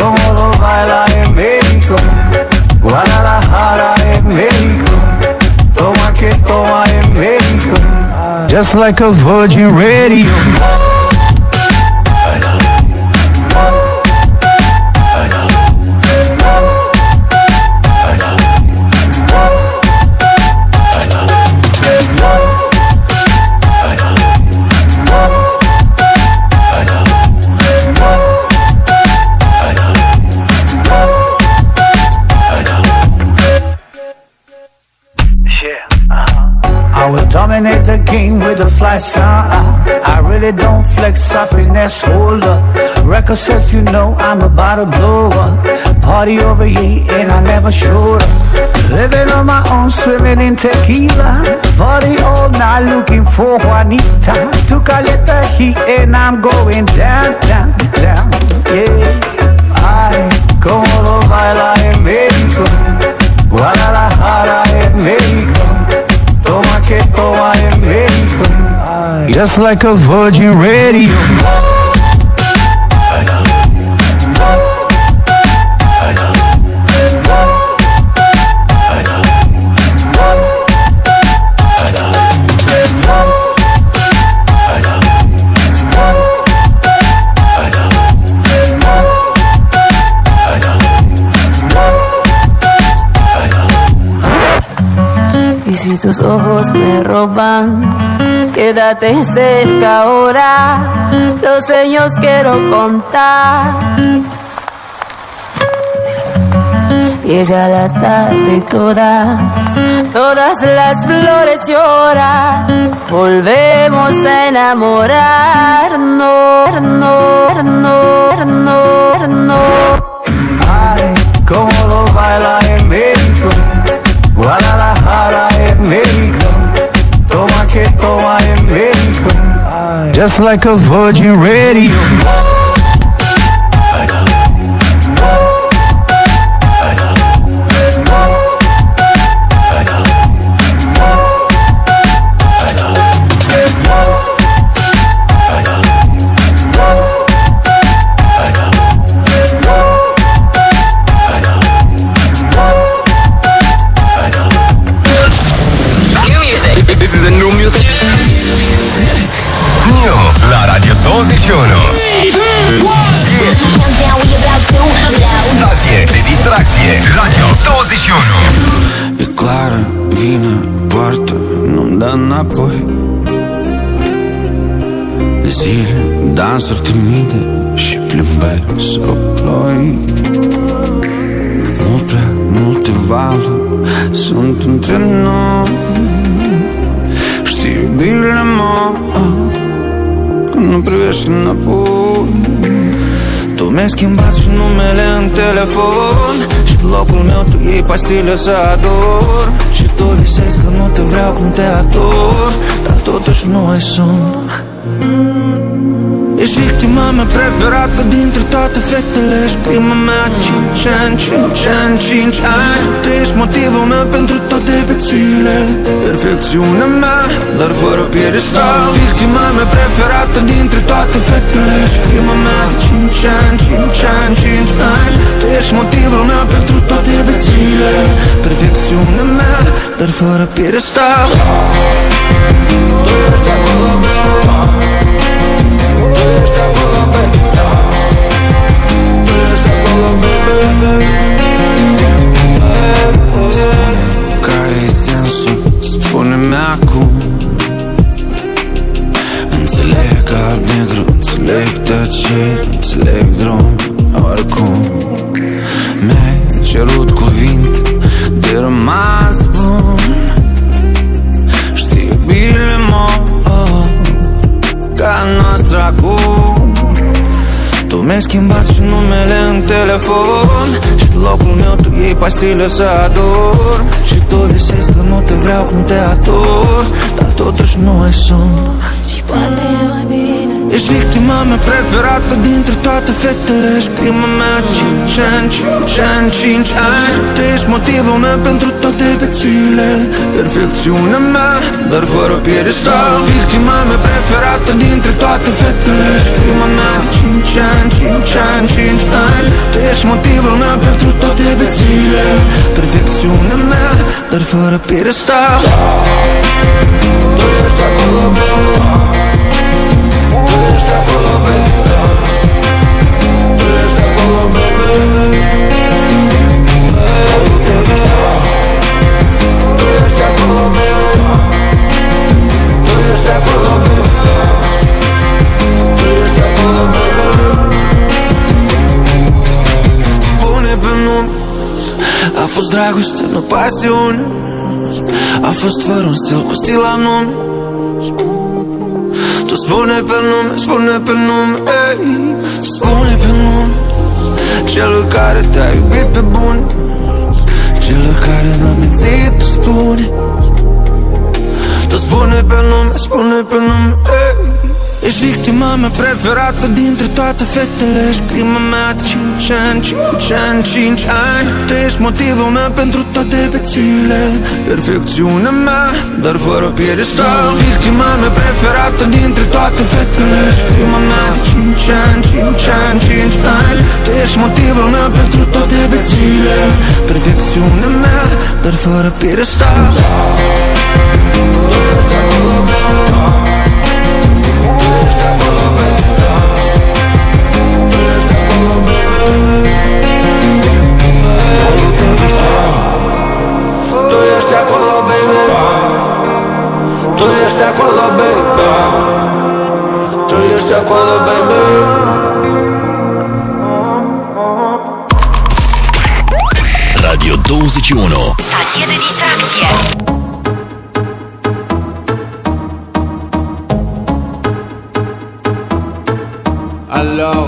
en México, Guadalajara en México, toma que toma en México, just like a virgin radio. I really don't flex, I finesse, hold up. Record says you know I'm about to blow up. Party over here and I never showed up. Living on my own, swimming in tequila. Party all night looking for Juanita. To get the heat and I'm going down, down, down. Yeah. Ay, como lo baila en México. Guadalajara en México. Toma que toma en. Just like a virgin radio. Si tus ojos me roban, quédate cerca ahora. Los sueños quiero contar. Llega la tarde todas, todas las flores lloran. Volvemos a enamorarnos, no, no, no, no. Ay, como lo baila en México. Just like a virgin radio. Vine, poartă, nu-mi dă înapoi. Zile, dansuri timide și plimbări sub ploi Mult prea multe valuri sunt între noi. Știi iubirile mă Când nu privești înapoi. Tu mi-ai schimbat și numele în telefon Și locul meu tu iei pastile să ador. Și tu visezi că nu te vreau cum te ador Dar totuși nu ai somn Ești victima mea preferată dintre toate fetele Ești prima mea de 5 ani, 5 ani, 5 ani. Tu ești motivul meu pentru toate bețile Perfecțiunea mea, dar fără piedestal. Victima mea preferată dintre toate fetele Ești prima mea de 5 ani, 5 ani, 5 ani. Tu ești motivul meu pentru toate bețile Perfecțiunea mea, dar fără piedestal. Tu ești acolo, baby Tu ești acolo, baby Tu ești acolo, baby Care-i sensul? Spune-mi acum Înțeleg alb-negru, înțeleg tăceri, înțeleg drum Oricum Mi-ai cerut cuvinte de rămas bun. Știi iubirile mor ca noastră acum. Tu mi-ai schimbat și numele în telefon. Și locul meu tu iei pastile să ador Și tu visezi că nu te vreau cum te ador. Dar totuși nu ai somn. Și poate e mai bine Ești victima mea preferată dintre toate fetele Ești prima mea de 5 ani, 5 ani, 5 ani. Tu ești motivul meu pentru toate bețile Perfecțiunea mea, dar fără piedestal. Victima mea preferată dintre toate fetele Ești prima mea de 5 ani, 5 ani, 5 ani. Tu ești motivul meu pentru toate bețile Perfecțiunea mea, dar fără piedestal. Tu ești acolo, baby A fost dragoste, nu pasiune. A fost fără un stil cu stil anume Tu spune pe nume, spune pe nume ei. Spune pe nume Celor care te-a iubit pe bun Celor care n-a mințit, tu spune Tu spune pe nume, spune pe nume ei. Ești victima mea preferată dintre toate fetele Ești prima mea de 5 ani, 5 ani, 5 ani. Tu ești motivul meu pentru toate bețile Perfecțiunea mea, dar fără piedestal. Victima mea preferată dintre toate fetele Ești prima mea de 5 ani, 5 ani, 5 ani. Tu ești motivul meu pentru toate bețile Perfecțiunea mea, dar fără piedestal. Tu ești acolo, baby. Tú y estoy de acuerdo baby. Tú y estoy acuerdo baby. Radio 21 Stație de distracție Hello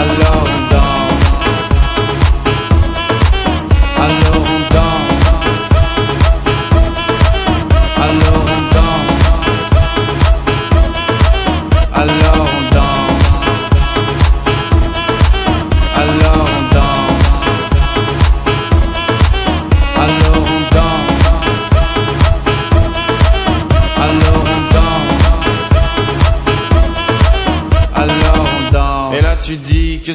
alone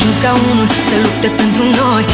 ajuns ca unul să lupte pentru noi.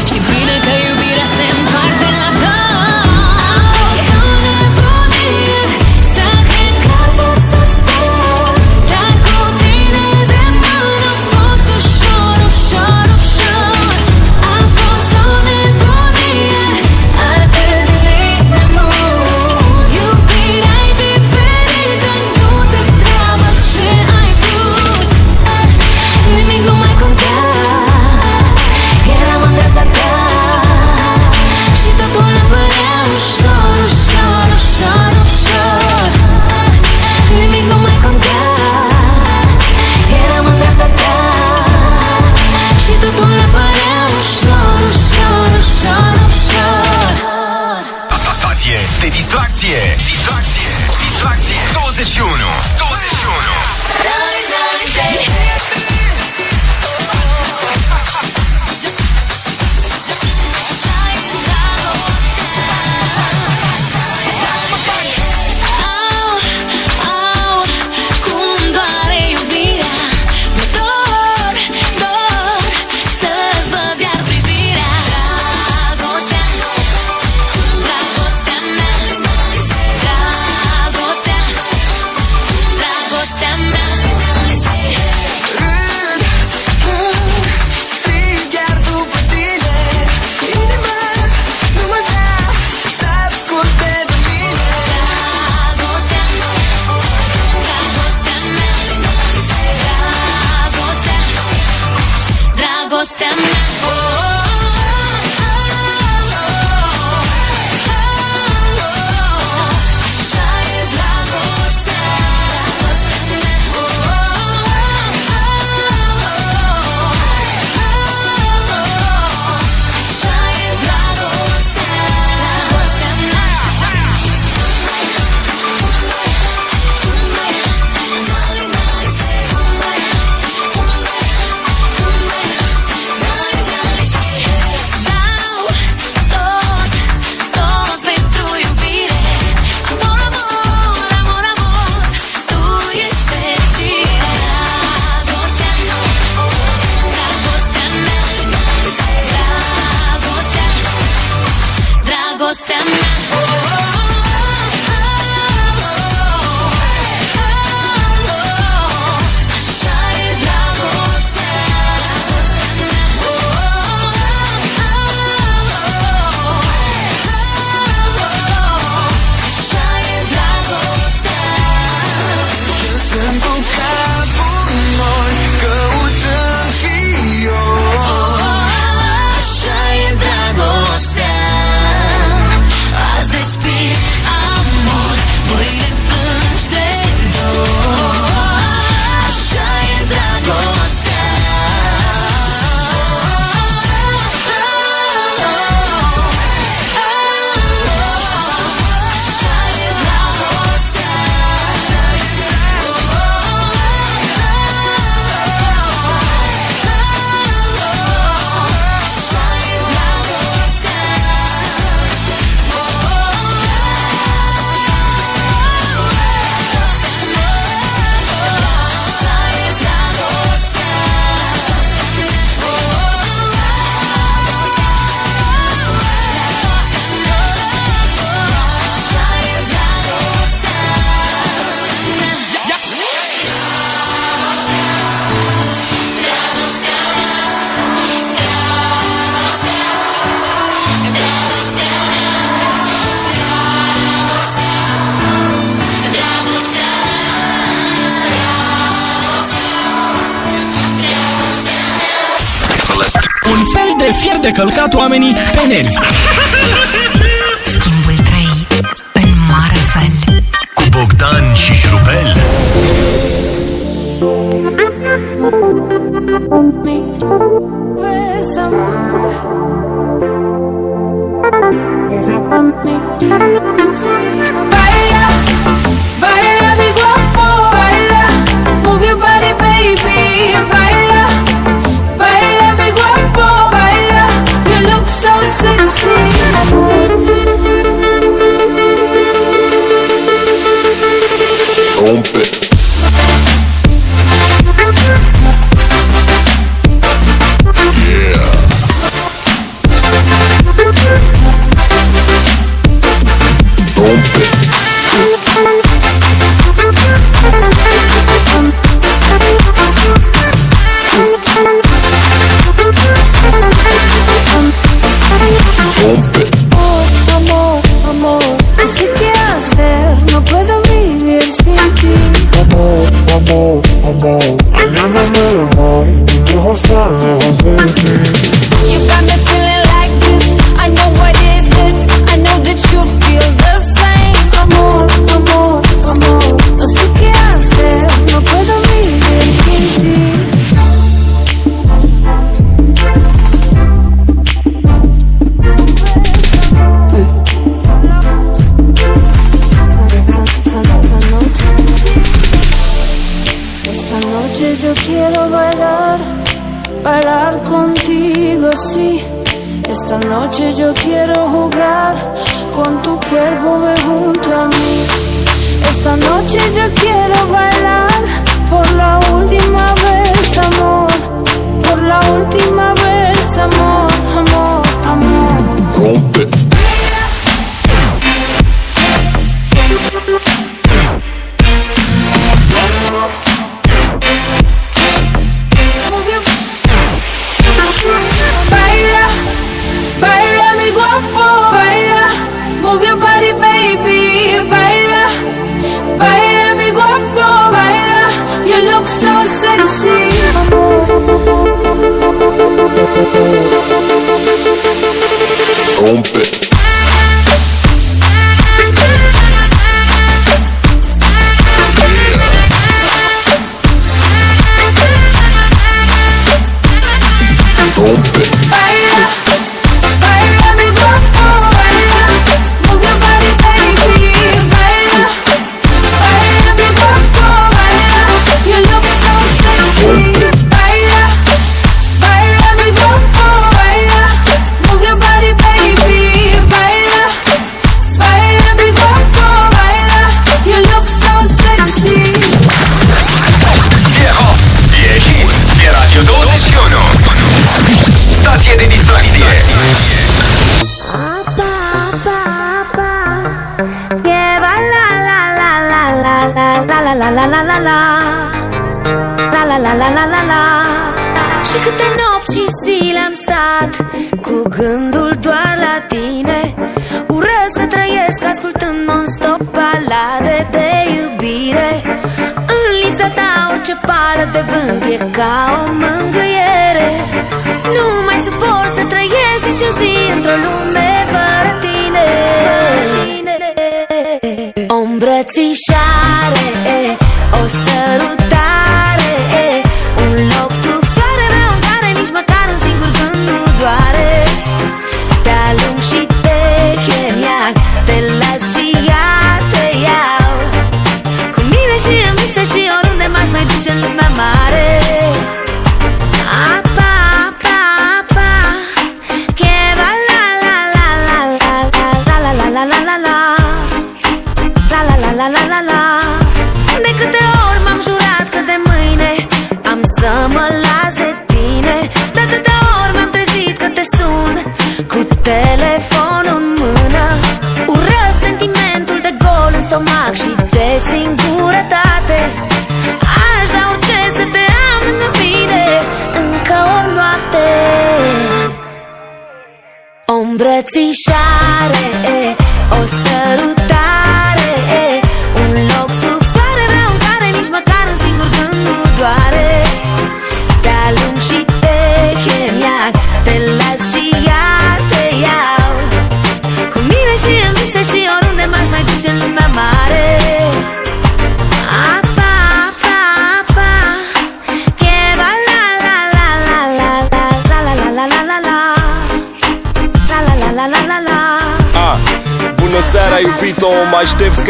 fier de călcat oamenii pe nervi. Schimbul 3 în mare fel cu Bogdan și Șurubel. Is it me? Fire, fire. Rompe.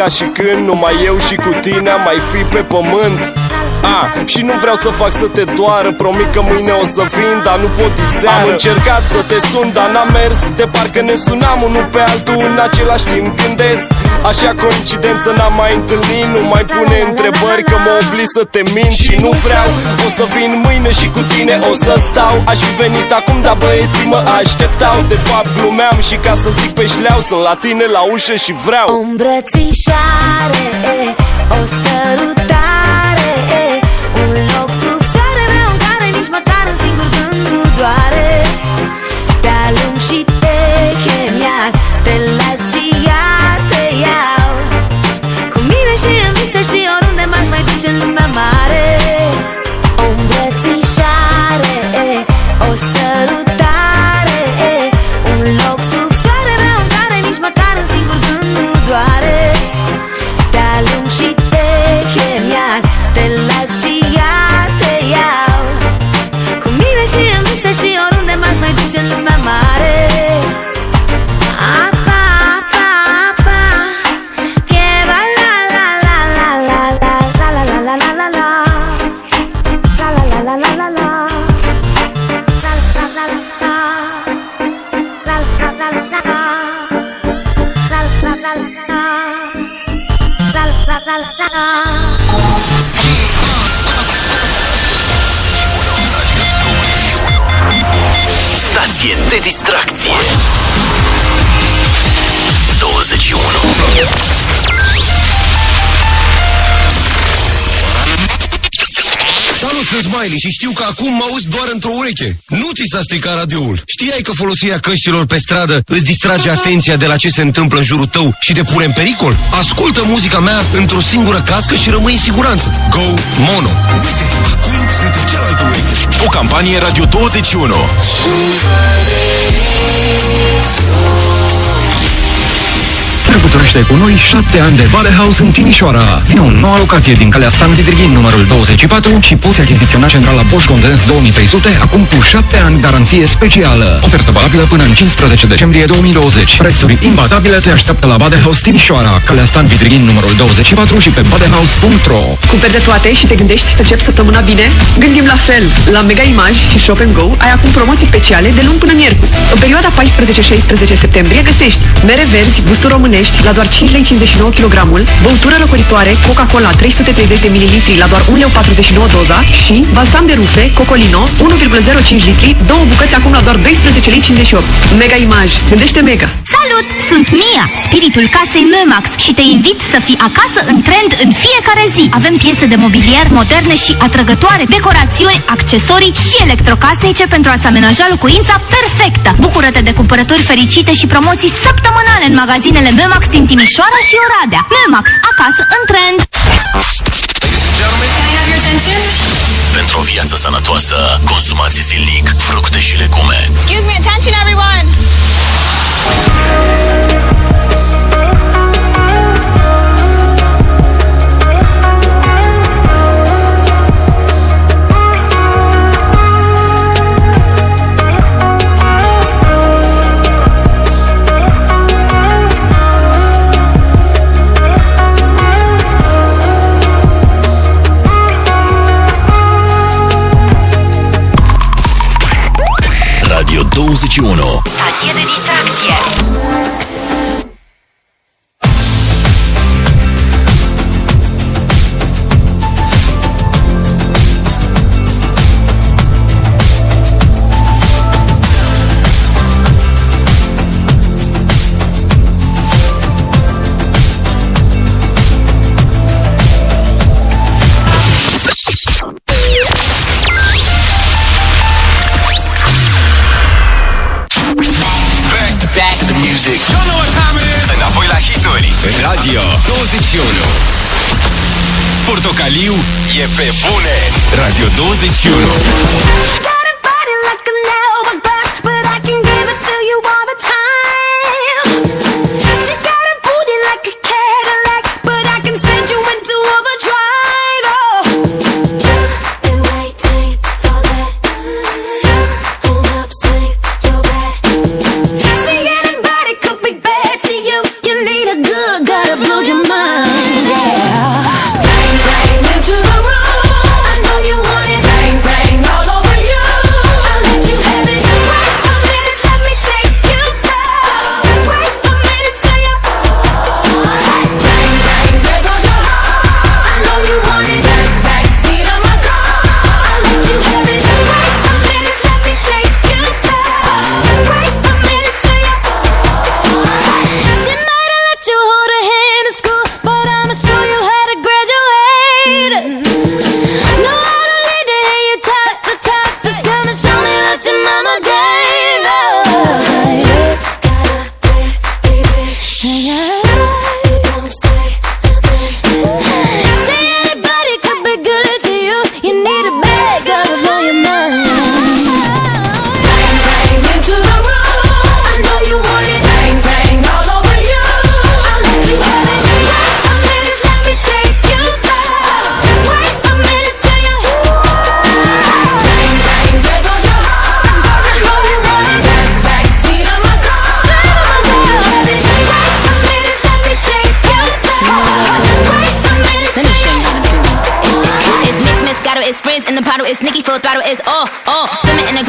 Ca și când Numai eu și cu tine am mai fi pe pământ. a, și nu vreau să fac să te doară Promit că mâine o să vin, dar nu pot diseară Am încercat să te sun, dar n-am mers De parcă ne sunam unul pe altul În același timp gândesc. Așa coincidență n-am mai întâlnit Nu mai pune întrebări că mă oblig să te mint Și nu vreau, o să vin mâine și cu tine o să stau. Aș fi venit acum, dar băieții mă așteptau. De fapt glumeam și ca să zic pe șleau Sunt la tine la ușă și vreau. O îmbrățișare, o sărutare și știu că acum mă auzi doar într-o ureche. Nu ți s-a stricat radioul. Știai că folosirea căștilor pe stradă îți distrage atenția de la ce se întâmplă în jurul tău și te pune în pericol? Ascultă muzica mea într-o singură cască și rămâi în siguranță. Go Mono! Uite, acum sunt în cealaltă ureche. O campanie Radio 21 Sărbătorește cu noi șapte ani de Vale House în Timișoara. Vino în noua locație din calea Stan Vidrighin numărul 24 și poți achiziționa centrala Bosch Condens 2300 acum cu șapte ani garanție specială. Ofertă valabilă până în 15 decembrie 2020. Prețuri imbatabile te așteaptă la Bade House Timișoara, calea Stan Vidrighin numărul 24 și pe badehouse.ro Cumperi de toate și te gândești să începi săptămâna bine? Gândim la fel! La Mega Image și Shop Go ai acum promoții speciale de luni până miercuri. În perioada 14-16 septembrie găsești mere verzi, gusturi românești la doar doar 5 lei 59 kg, băutură lăcoritoare Coca-Cola 330 de ml la doar 1 lei 49 doza și balsam de rufe Cocolino 1,05 litri, două bucăți acum la doar 12 lei 58. Mega Image. Gândește mega! Salut! Sunt Mia, spiritul casei Memax și te invit să fii acasă în trend în fiecare zi. Avem piese de mobilier moderne și atrăgătoare, decorațiuni, accesorii și electrocasnice pentru a-ți amenaja locuința perfectă. Bucură-te de cumpărături fericite și promoții săptămânale în magazinele Memax din Timișoara și Oradea. Memax, acasă în trend. Pentru o viață sănătoasă, consumați zilnic fructe și legume. Excuse me, attention everyone! Radio 21. 12 Tunes. The throttle is on.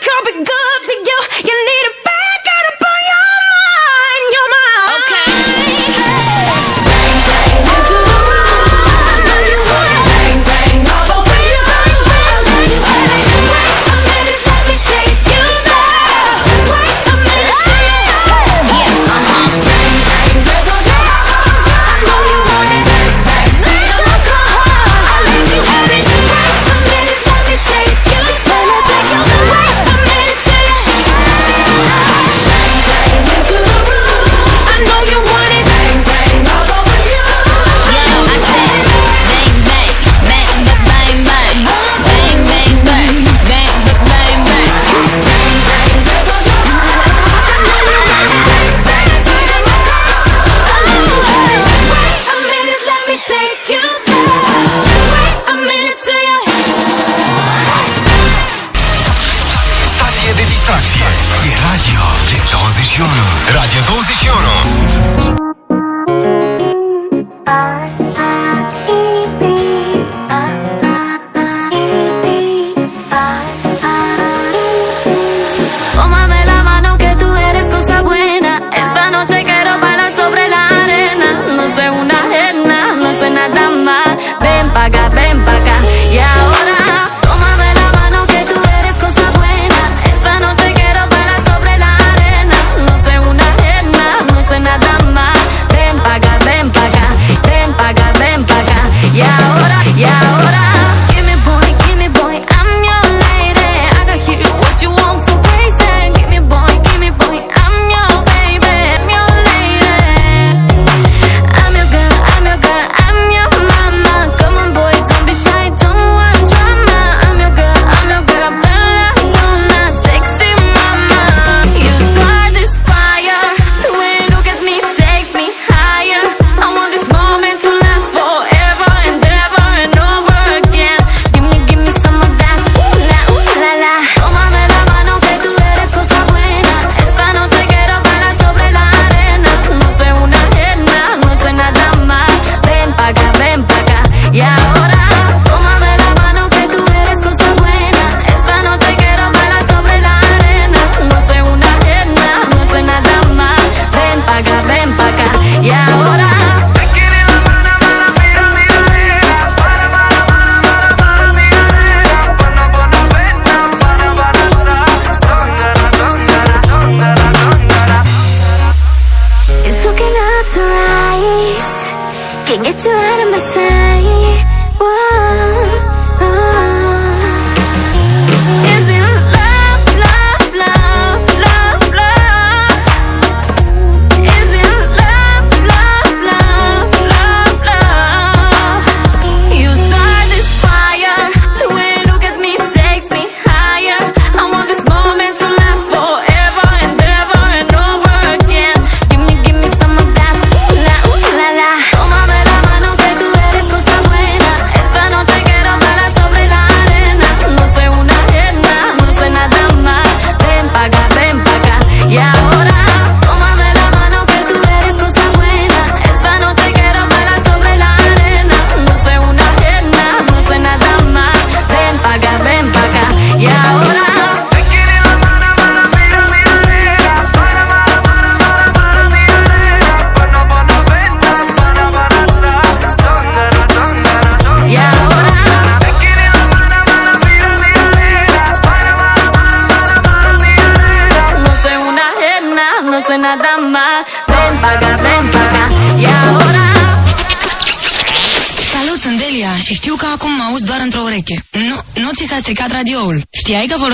comic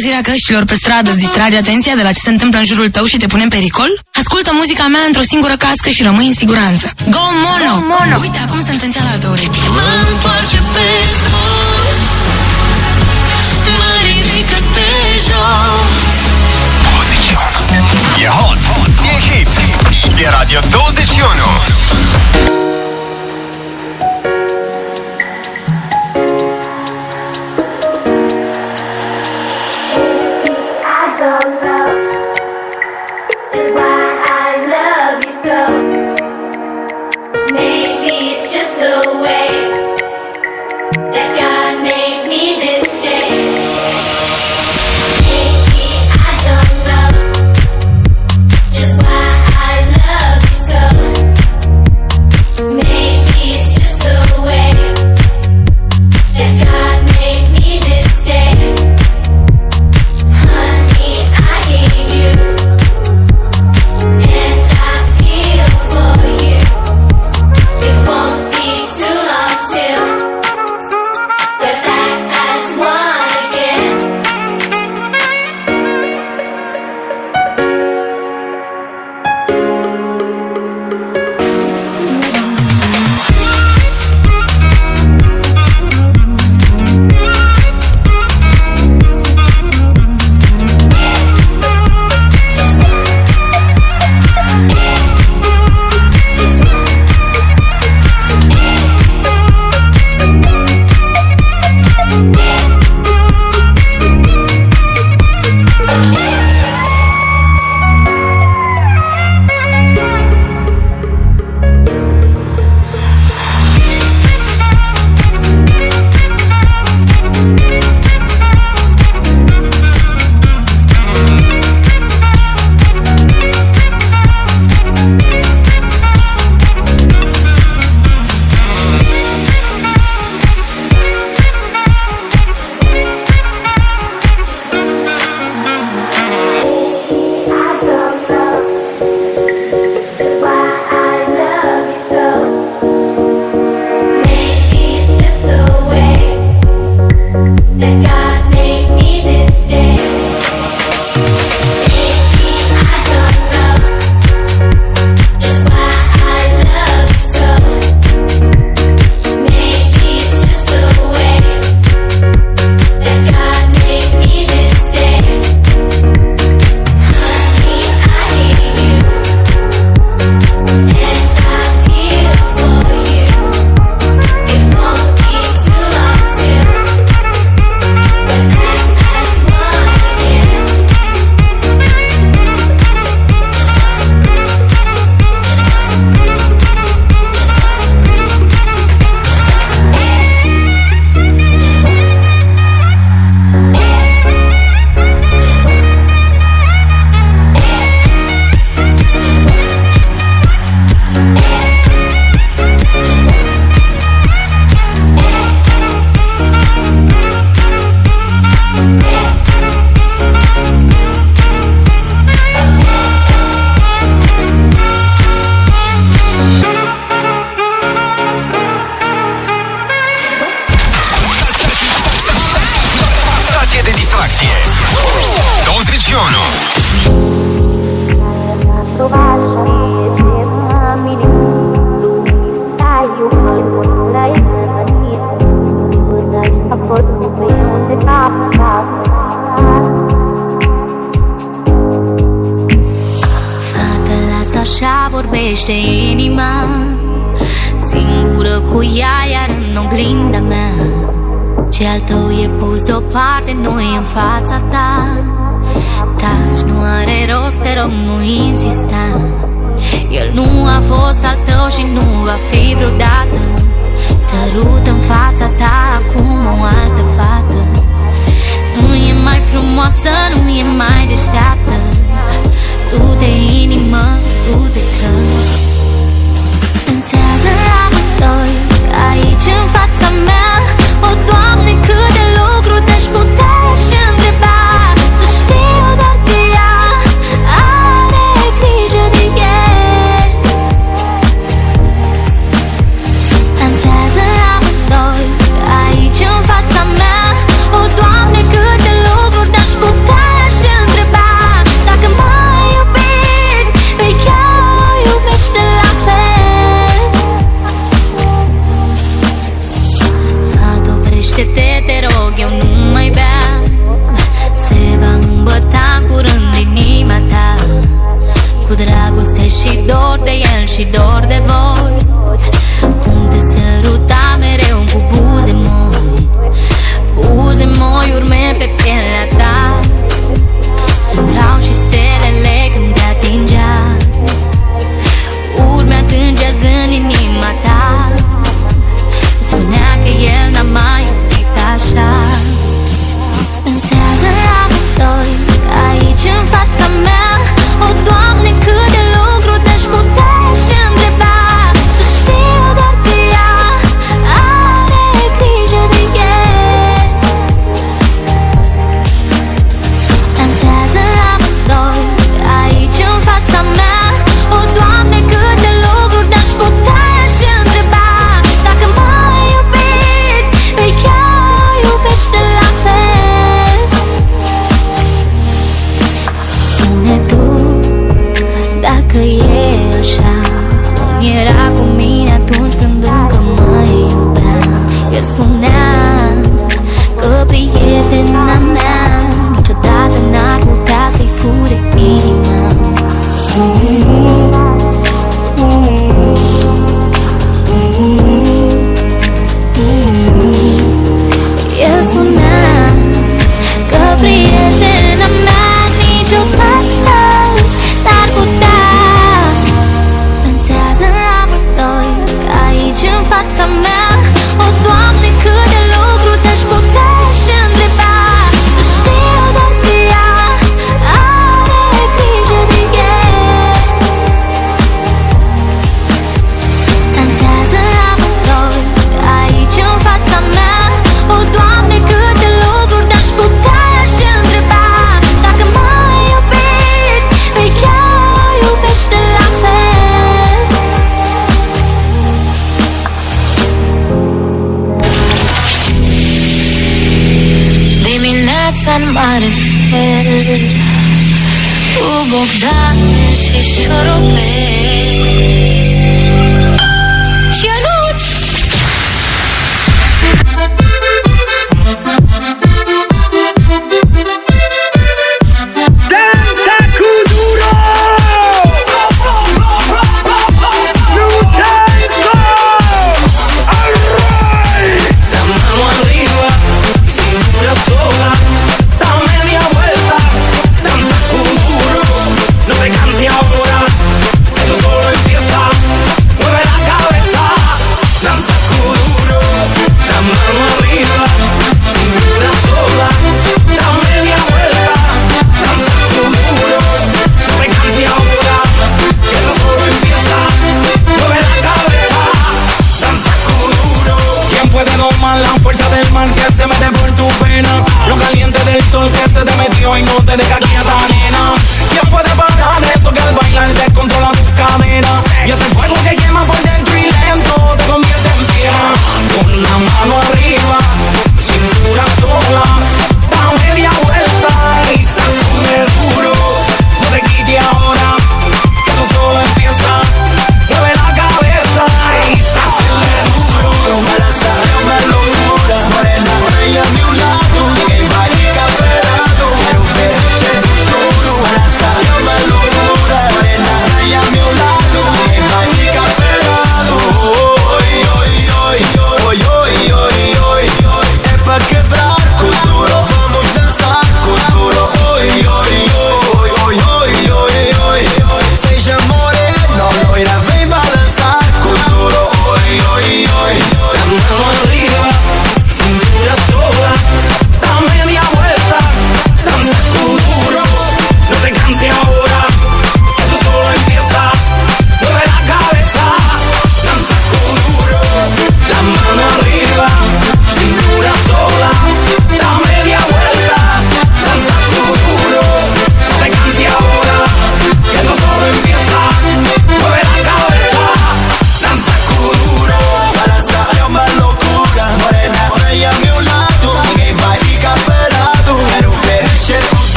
Auzirea căștilor pe stradă îți distrage atenția de la ce se întâmplă în jurul tău și te pune în pericol? Ascultă muzica mea într-o singură cască și rămâi în siguranță. Go Mono! Go mono. Uite, acum sunt în cealaltă ureche. Mă întoarce hot, e hit, e Radio 21.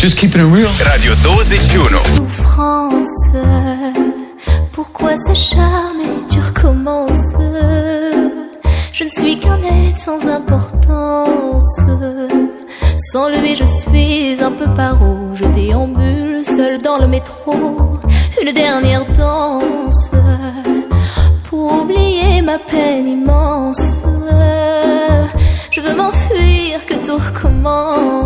Just keeping it real. Radio 21. Souffrance, pourquoi s'acharner, tu recommences Je ne suis qu'un être sans importance. Sans lui, je suis un peu paro. Je déambule seul dans le métro. Une dernière danse pour oublier ma peine immense. Je veux m'enfuir, que tout recommence.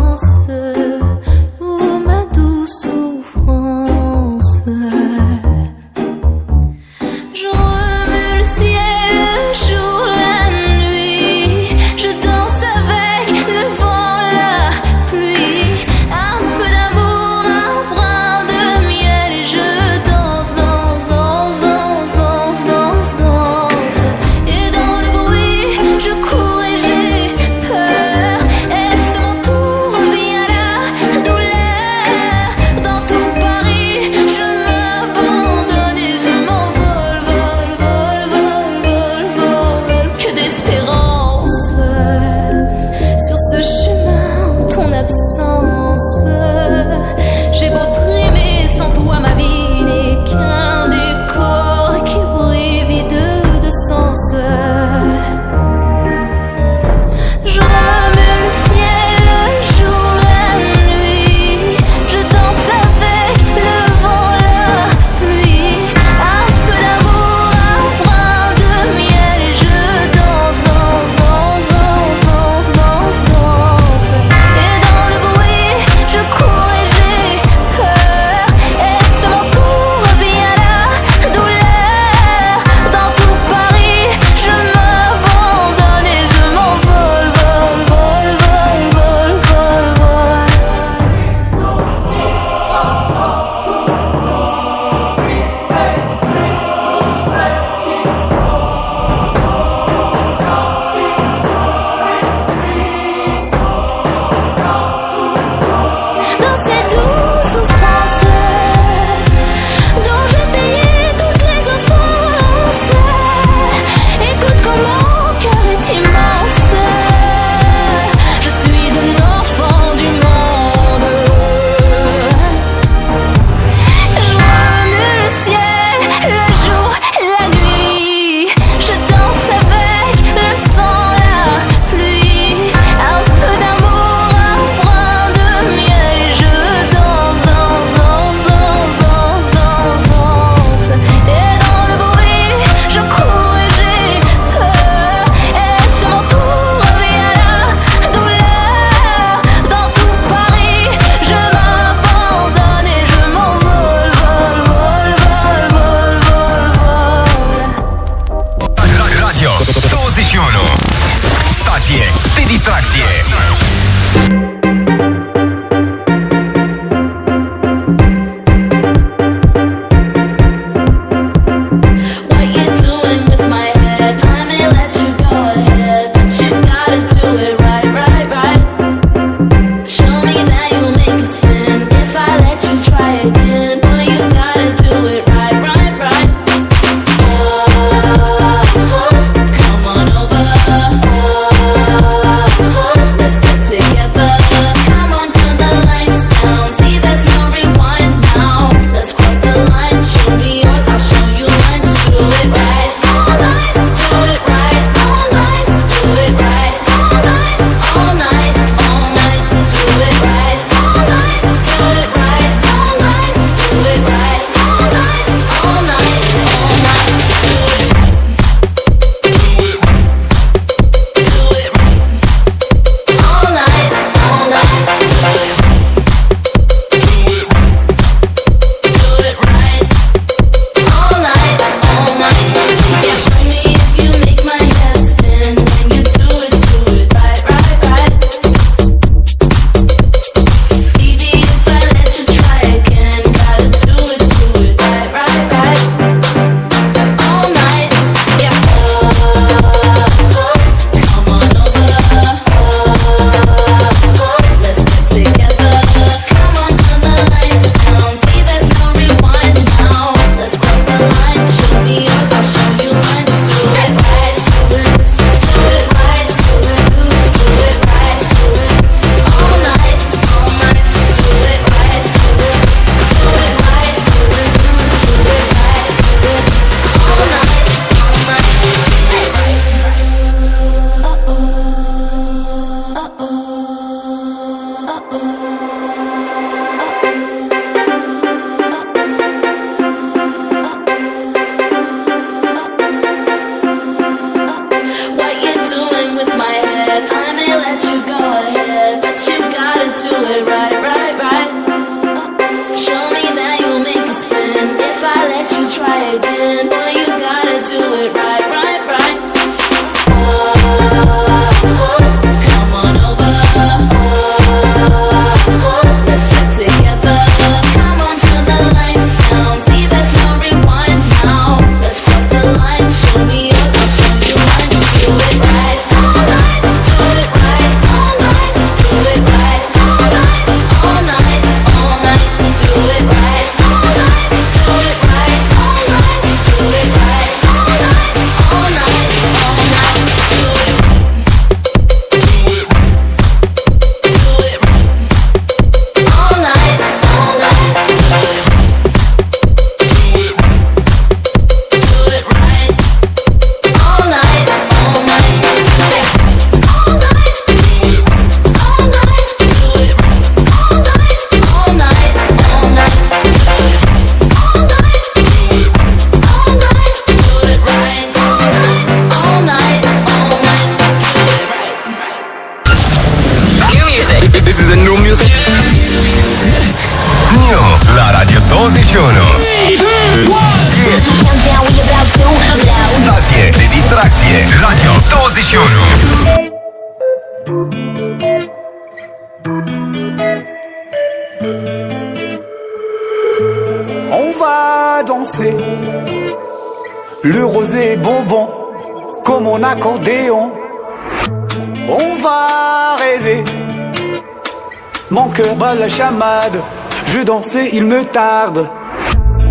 nomade. Je danser, il me tarde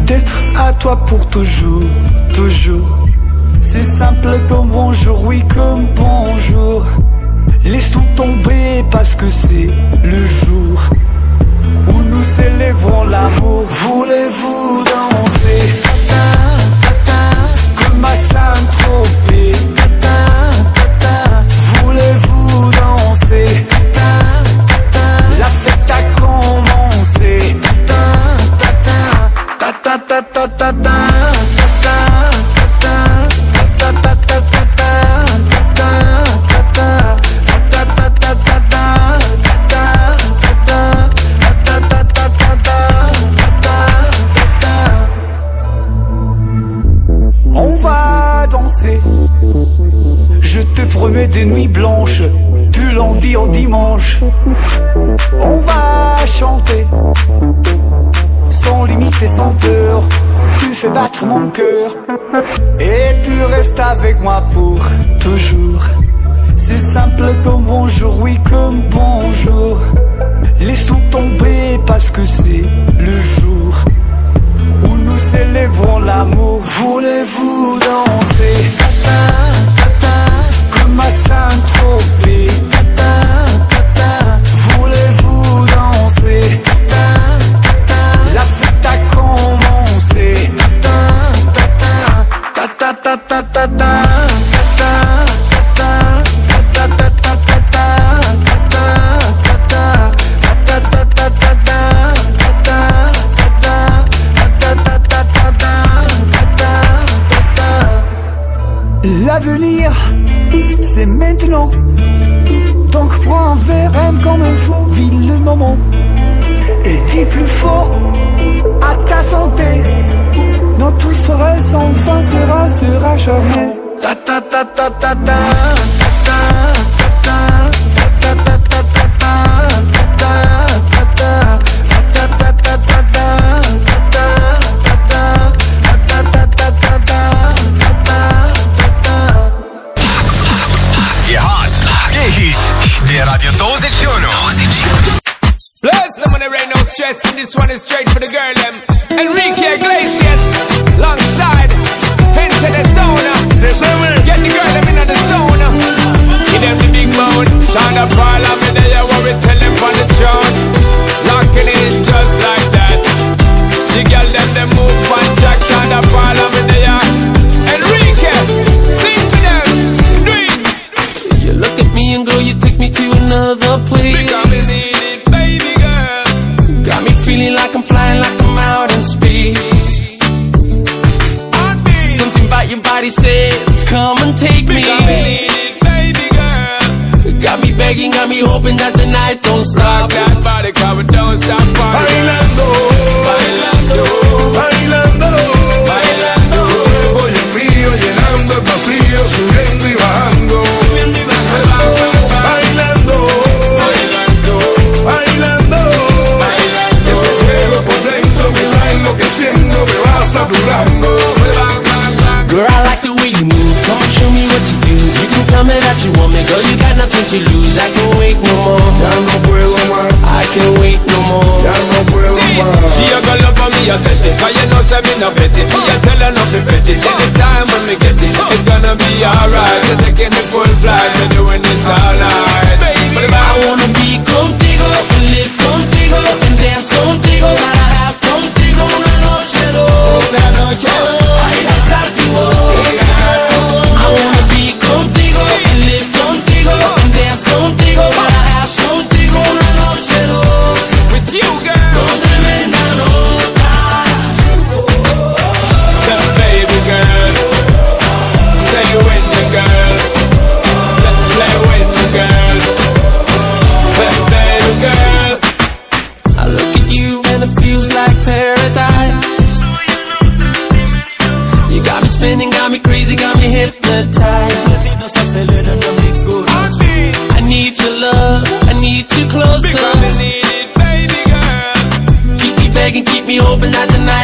d'être à toi pour toujours, toujours. C'est simple comme bonjour, oui comme bonjour. Laissons tomber parce que c'est le jour où nous célébrons l'amour. Voulez-vous danser? Comme à Saint-Tropez Voulez-vous danser? mon cœur. Et tu restes avec moi pour toujours. C'est simple comme bonjour, oui comme bonjour. Laissons tomber parce que c'est le jour où nous célébrons l'amour. Voulez-vous danser, comme à Saint-Tropez? show me. Ta ta ta ta ta ta. can keep me open at the night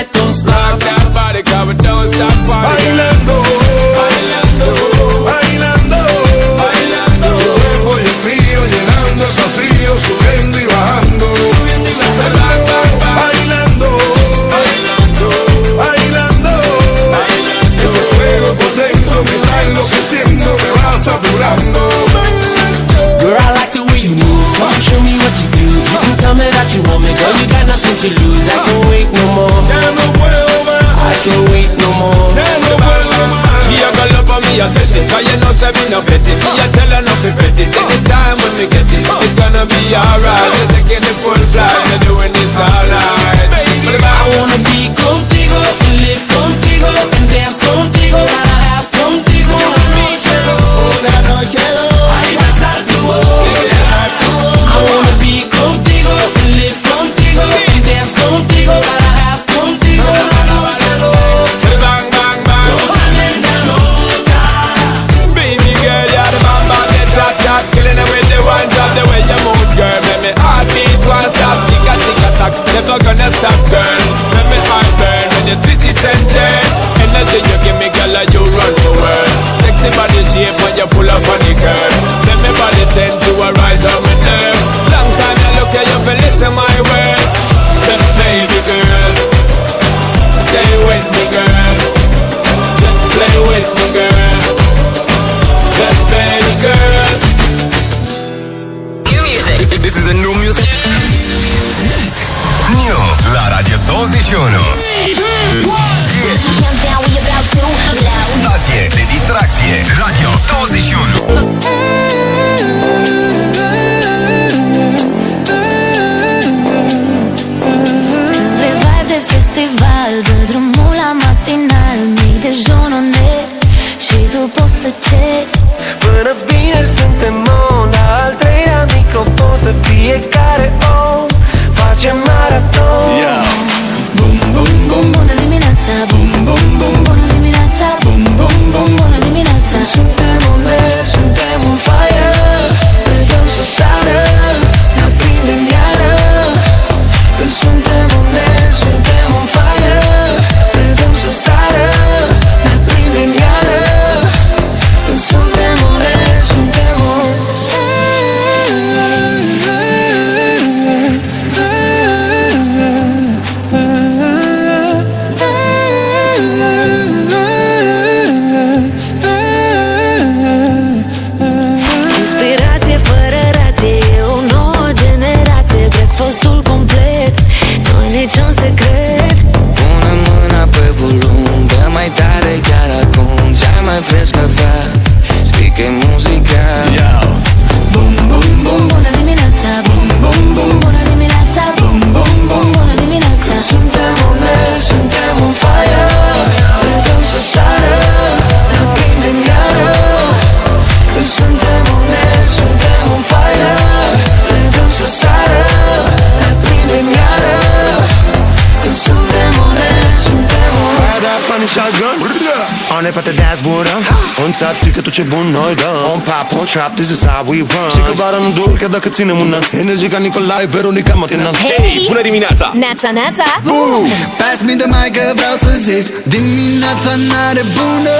că tot ce bun noi dăm. On pop, on trap, this is how we run. Și că vara nu dur, că dacă ținem una Energie ca Nicolae, Veronica Matina Hei, bună dimineața! Neața, neața! Boom! Pass me the mic că vreau să zic Dimineața n-are bună.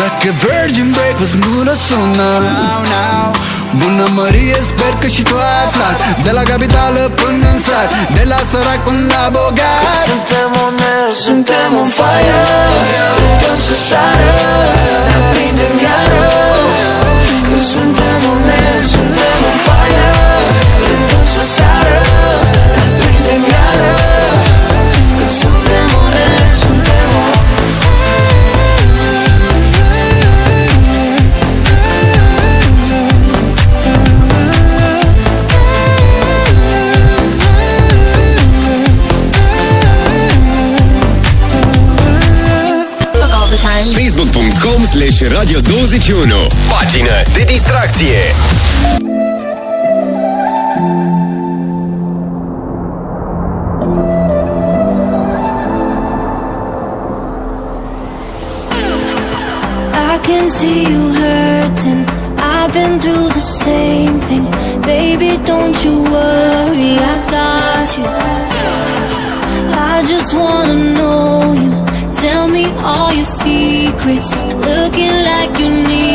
Dacă Virgin Breakfast bună sună. Now, now. Bună Marie, sper că și tu ai aflat. De la capitală până în sat De la sărac până la bogat. Că suntem suntem un fire Luptăm să sară Ne prindem iară. Radio 21. Pagină de distracție. I can see you hurting. I've been through the same thing. Baby, don't you worry, I got you. I just wanna know you. Tell me all you see secrets, looking like you need.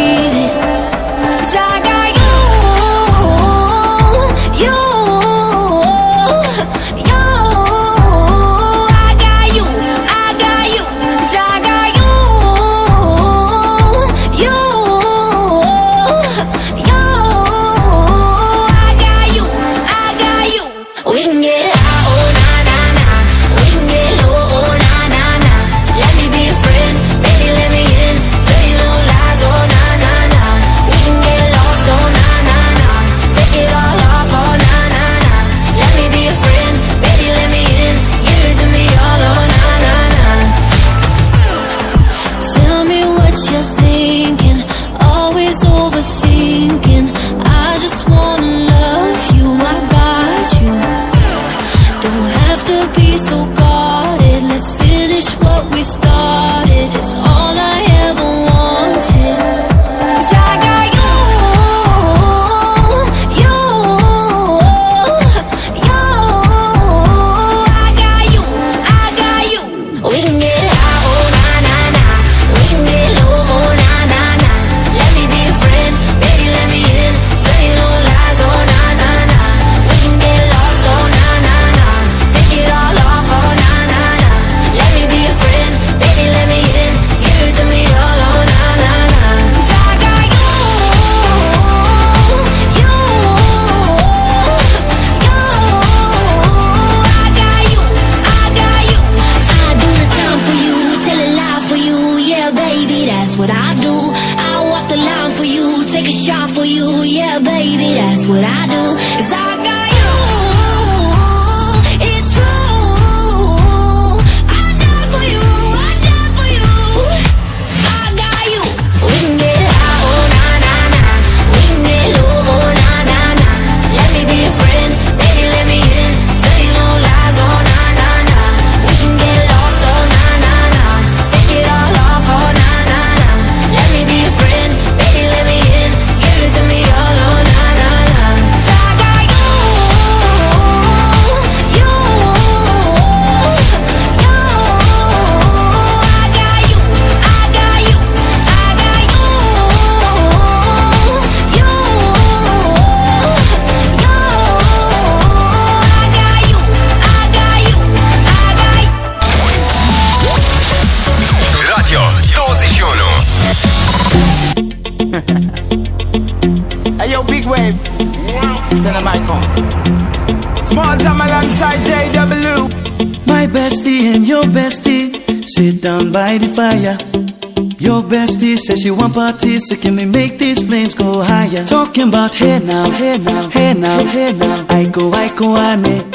So can we make these flames go higher? Talking about hey now, hey now, hey now, hey now. I go, I go, on it.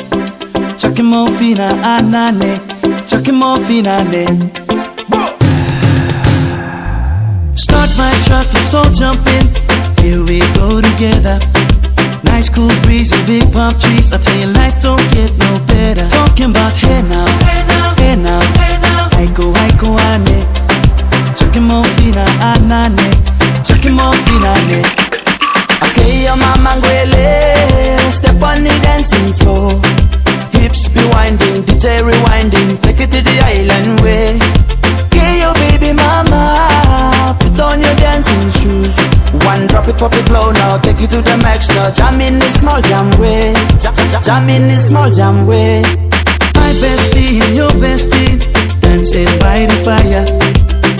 Talking more fina, ah, ah, anane. talking more fina, ah, ne. Start my truck, let's all jump in. Here we go together. Nice cool breeze and big palm trees. I tell you, life don't get no better. Talking about hey now, hey now, hey now, hey now. I go, I go, on it. Chucking more fina, anane finale. Okay, your mama step on the dancing floor. Hips be winding, DJ rewinding, take it to the island way. Okay, your baby mama, put on your dancing shoes. One drop it, pop it low now, take you to the max now. Jam in the small jam way, jam, in the small jam way. My bestie and your bestie, dancing by the fire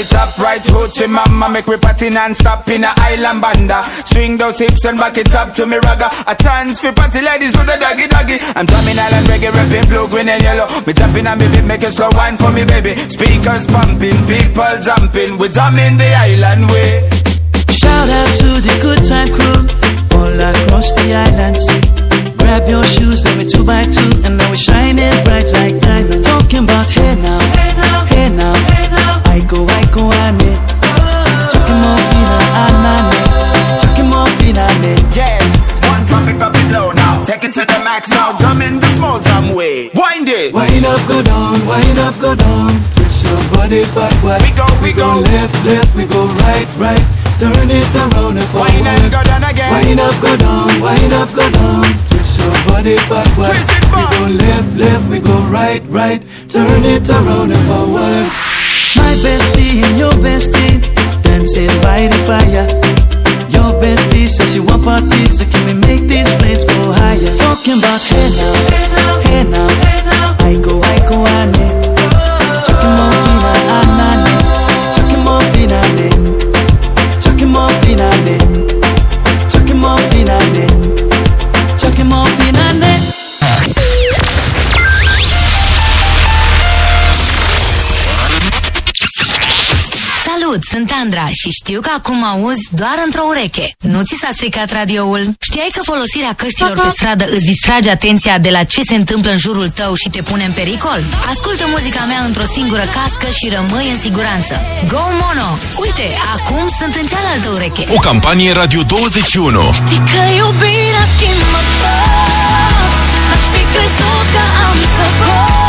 Straight up, right hoochie mama Make me party non-stop in a island banda. Swing those hips and back it up to me ragga. A chance for party ladies do the doggy doggy. I'm drumming island reggae, rapping blue, green and yellow. Me tapping on me beat, make a slow wine for me baby. Speakers pumping, people jumping. We drumming the island way. Shout out to the good time crew all across the islands. Grab your shoes, let me two by two, and now we're shining bright like diamonds. Talking about hey now, hey now, I go, I go, ane. Chucking more fina, anane. Chucking more fina, ane. Yes, one drop it, drop it low now Take it to the max now, jam in the small jam way Wind it Wind up, go down, wind up, go down. Twist your body backward. We go, we go. left, left, we go right, right. Turn it around and forward. Wind up, go down again Wind up, go down, wind up, go down. Twist your body backward. Twist it back. We go left, left, we go right, right. Turn it around and forward. My bestie and your bestie dancing by the fire. Your bestie says she want parties, so can we make these flames go higher? Talking about hey now, hey now, I go, I go, ane. Chucking more fina, anane. Și știu că acum auzi doar într-o ureche. Nu ți s-a stricat radioul? Știai că folosirea căștilor pe stradă îți distrage atenția de la ce se întâmplă în jurul tău și te pune în pericol? Ascultă muzica mea într-o singură cască și rămâi în siguranță. Go Mono! Uite, acum sunt în cealaltă ureche. O campanie Radio 21. Știi că iubirea schimbă tot N-aș fi crezut că am să pot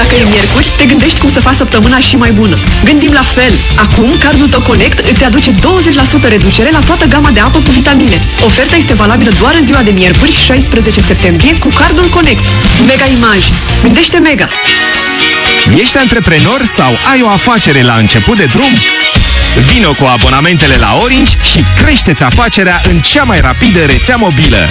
Dacă e miercuri, te gândești cum să faci săptămâna și mai bună. Gândim la fel. Acum, cardul tău Connect îți aduce 20% reducere la toată gama de apă cu vitamine. Oferta este valabilă doar în ziua de miercuri, 16 septembrie, cu cardul Connect. Mega Image. Gândește mega! Ești antreprenor sau ai o afacere la început de drum? Vino cu abonamentele la Orange și creșteți afacerea în cea mai rapidă rețea mobilă.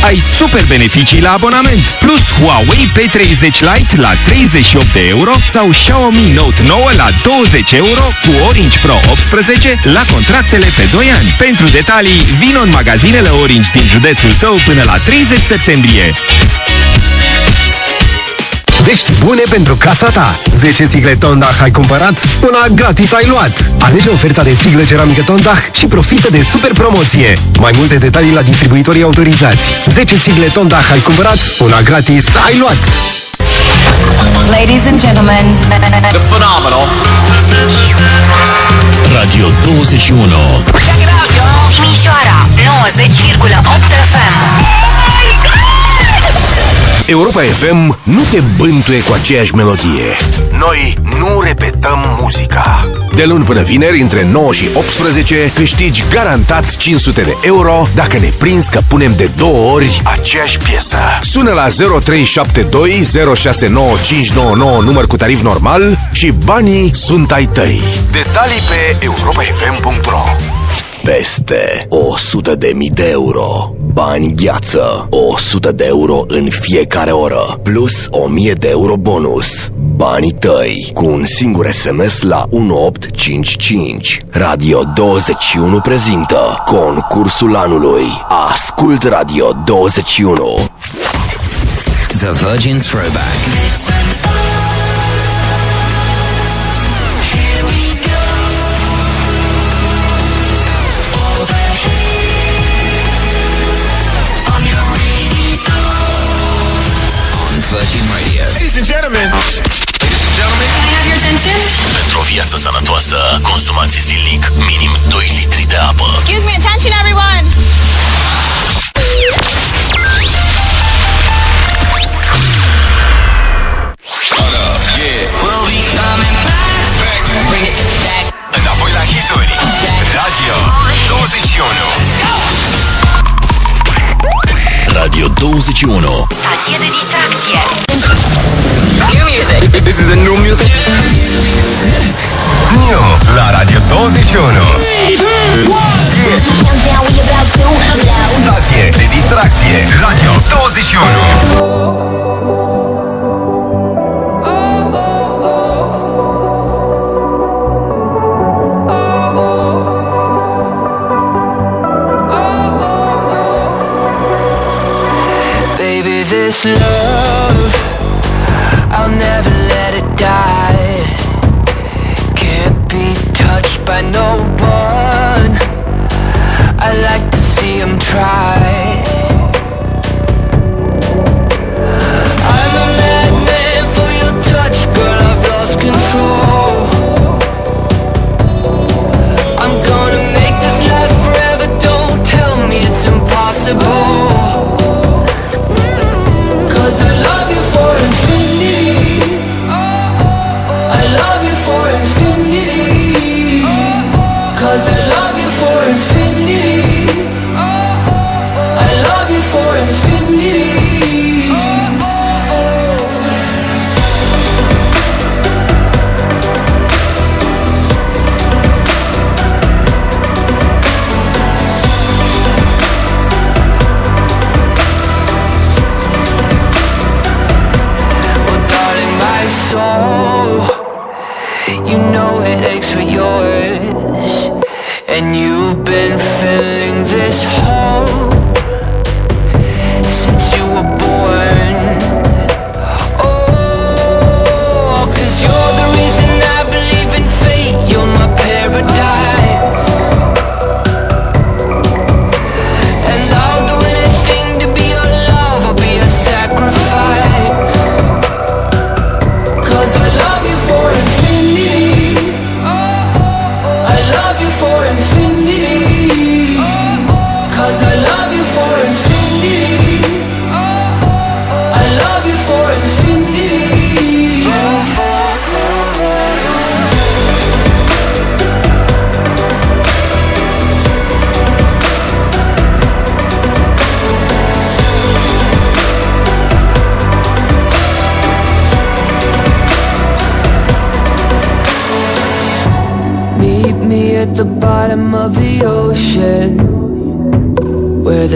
Ai super beneficii la abonament, plus Huawei P30 Lite la 38 de euro sau Xiaomi Note 9 la 20 euro cu Orange Pro 18 la contractele pe 2 ani. Pentru detalii, vino în magazinele Orange din județul tău până la 30 septembrie. Vești bune pentru casa ta. 10 țigle Tondach ai cumpărat, una gratis ai luat. Alege oferta de țiglă ceramică Tondach și profită de super promoție. Mai multe detalii la distribuitorii autorizați. 10 țigle Tondach ai cumpărat, una gratis ai luat. Ladies and gentlemen, The phenomenal. Radio 21 Timișoara 90,8 FM. Europa FM nu te bântuie cu aceeași melodie. Noi nu repetăm muzica. De luni până vineri, între 9 și 18, câștigi garantat 500 de euro dacă ne prinzi că punem de două ori aceeași piesă. Sună la 0372 069599 număr cu tarif normal și banii sunt ai tăi. Detalii pe europafm.ro peste 100 de mii de euro. Bani gheață. 100 de euro în fiecare oră. Plus 1000 de euro bonus. Banii tăi. Cu un singur SMS la 1855. Radio 21 prezintă concursul anului. Ascult Radio 21. The Virgin Throwback. experiments. Pentru o viață sănătoasă, consumați zilnic minim 2 litri de apă. Excuse me, attention everyone! Înapoi la hituri Radio 21 Radio 21 Stație de distracție New music. This is a new music. New la Radio 21. Stație de distracție Radio 21. this love I like to see them try.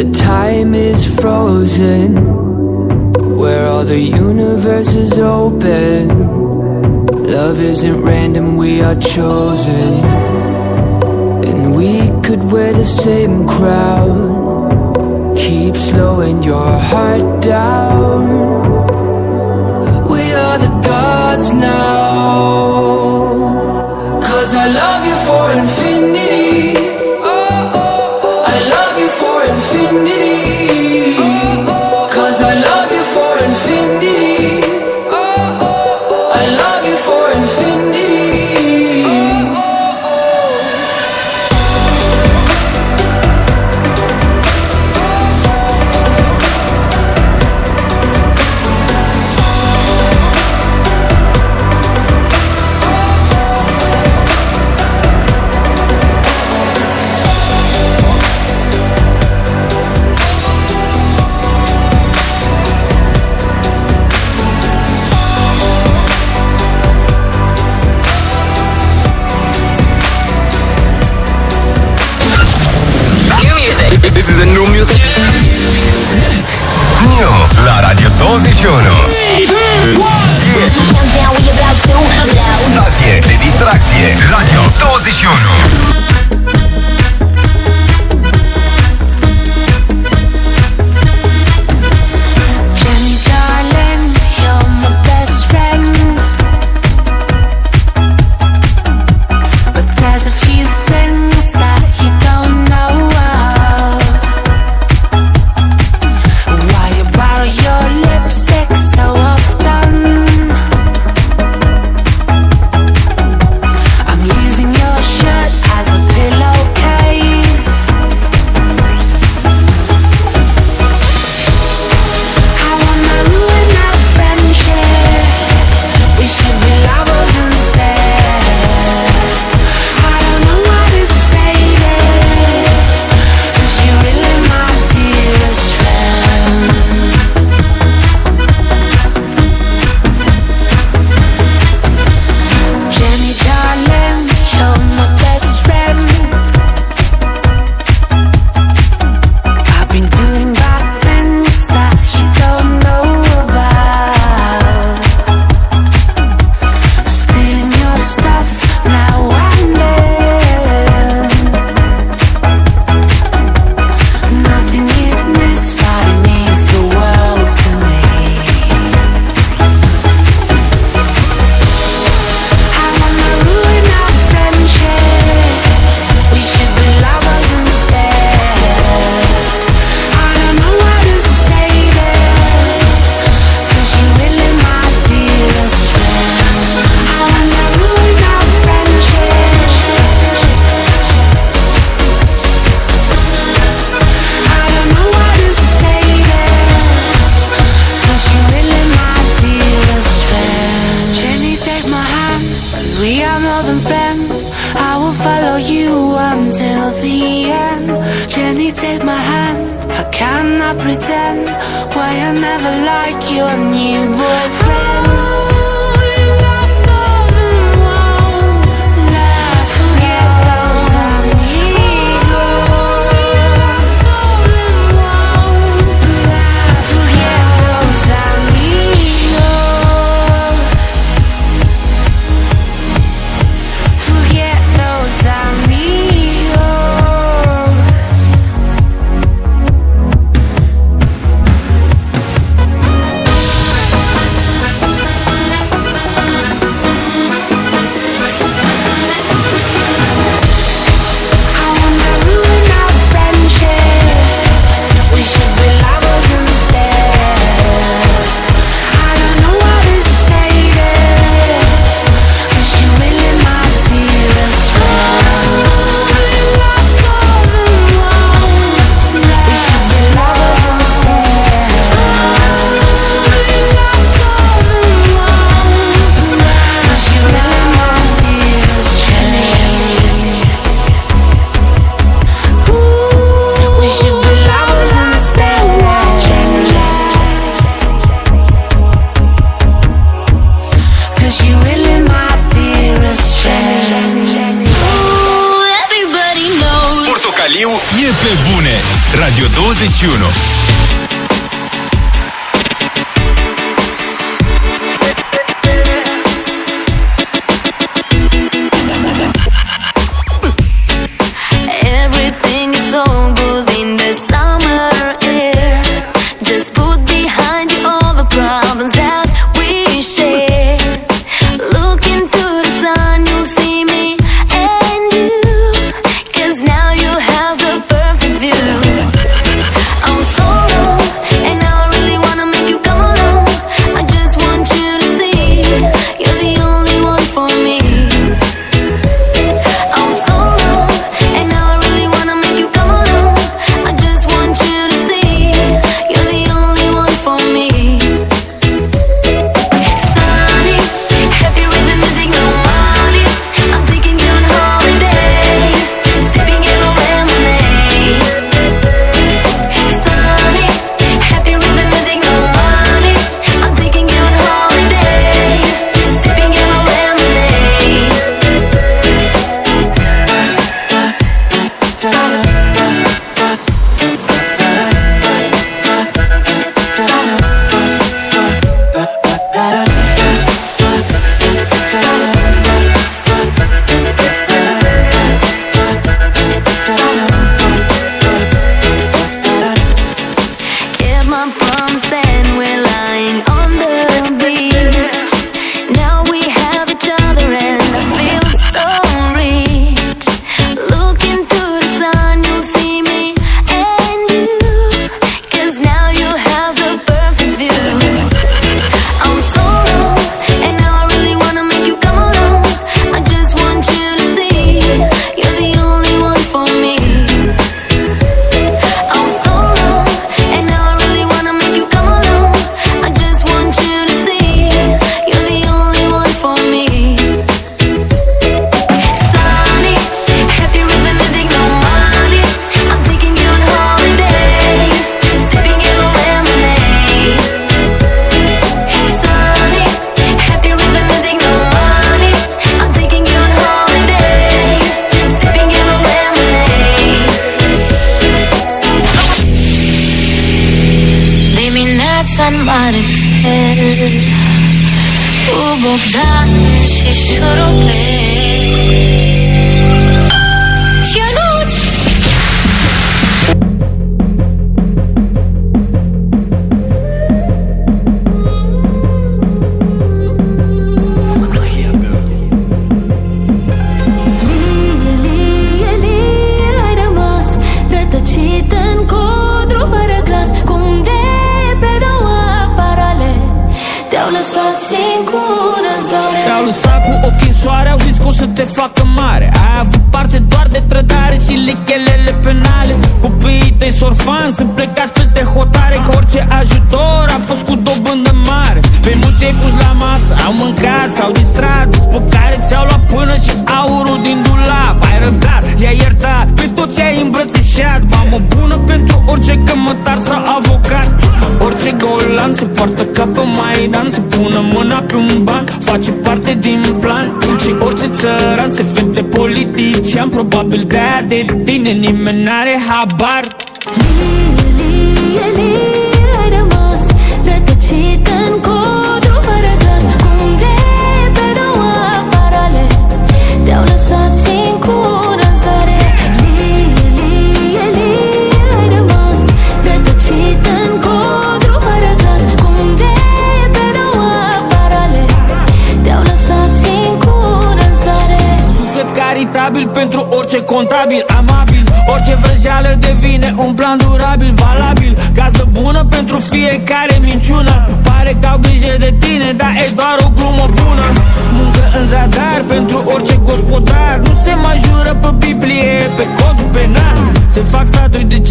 the time is frozen Where all the universe is open. Love isn't random, we are chosen. And we could wear the same crown. Keep slowing your heart down. We are the gods now. Cause I love you for infinity infinity.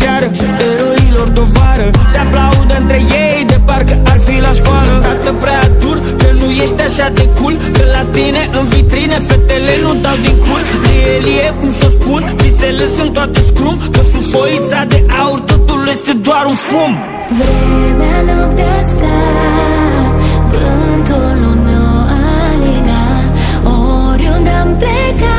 seară Eroilor dovară. Se aplaudă între ei de parcă ar fi la școală. Arată prea dur că nu ești așa de cool. Că la tine în vitrine fetele nu dau din cul Lie, lie, cum să spun Visele sunt toate scrum. Că sub foița de aur totul este doar un fum. Vremea loc de asta Vântul nu ne alina Oriunde am plecat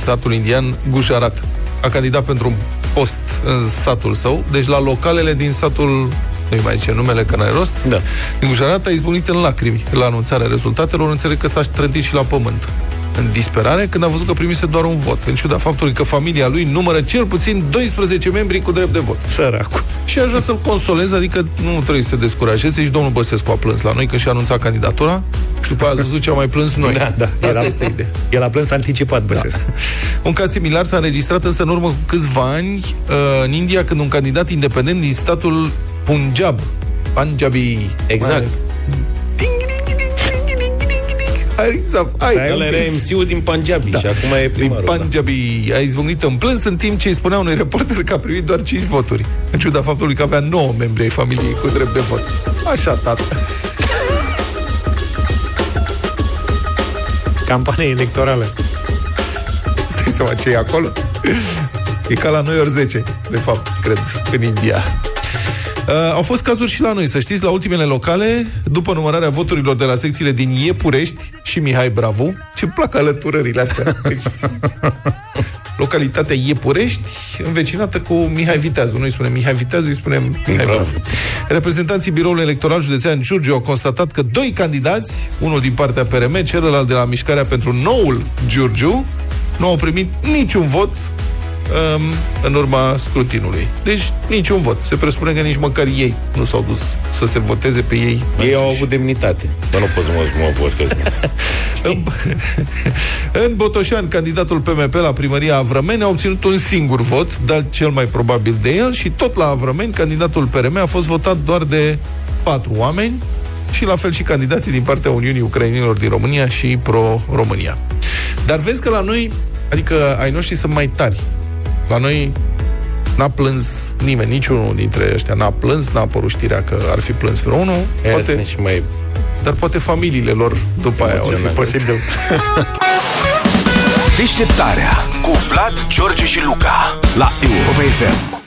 statul indian, Gujarat. A candidat pentru un post în satul său, deci la localele din satul nu-i mai zice numele, că n-ai rost. Da. Din Gujarat a izbunit în lacrimi la anunțarea rezultatelor, înțeleg că s-a trântit și la pământ în disperare când a văzut că primise doar un vot, în ciuda faptului că familia lui numără cel puțin 12 membri cu drept de vot. Săracu. Și aș vrea să-l consolez, adică nu trebuie să se descurajeze. Și domnul Băsescu a plâns la noi când și-a anunțat candidatura și după aia a văzut ce am mai plâns noi. Da, da. Asta El a- este ideea. El a plâns anticipat, Băsescu. Un caz similar s-a înregistrat însă în urmă cu câțiva ani uh, în India, când un candidat independent din statul Punjab, Punjabi, Exact. Hai, să hai, Dar el era MC-ul din Punjabi și acum e din primarul. da. Punjabi a izbucnit în plâns în timp ce îi spunea unui reporter că a primit doar 5 voturi, în ciuda faptului că avea 9 membri ai familiei cu drept de vot. Așa, tată. Campanie electorală. Stai seama ce e acolo? E ca la noi ori 10, de fapt, cred, în India. Uh, au fost cazuri și la noi, să știți, la ultimele locale, după numărarea voturilor de la secțiile din Iepurești și Mihai Bravu, ce plac alăturările astea. Deci, localitatea Iepurești, învecinată cu Mihai Viteazu. Noi spunem Mihai Viteazu, îi spunem Mihai Bravu. Reprezentanții Biroului Electoral Județean Giurgiu au constatat că doi candidați, unul din partea PRM, celălalt de la Mișcarea pentru Noul Giurgiu, nu au primit niciun vot um, în urma scrutinului. Deci niciun vot. Se presupune că nici măcar ei nu s-au dus să se voteze pe ei. Ei au avut demnitate. Dar nu pot să mă, mă pot ăsta. În, în Botoșani, candidatul PMP la primăria Avrămeni a obținut un singur vot, dar cel mai probabil de el, și tot la Avrămeni, candidatul PRM a fost votat doar de patru oameni, și la fel și candidații din partea Uniunii Ucrainilor din România și Pro-România. Dar vezi că la noi, adică ai noștri sunt mai tari. La noi n-a plâns nimeni, niciunul dintre ăștia n-a plâns, n-a apărut știrea că ar fi plâns vreunul. Aia Poate, sunt și mai dar poate familiile lor după aia au fi Emoționante. posibil. Deșteptarea cu Vlad, George și Luca la Europa FM.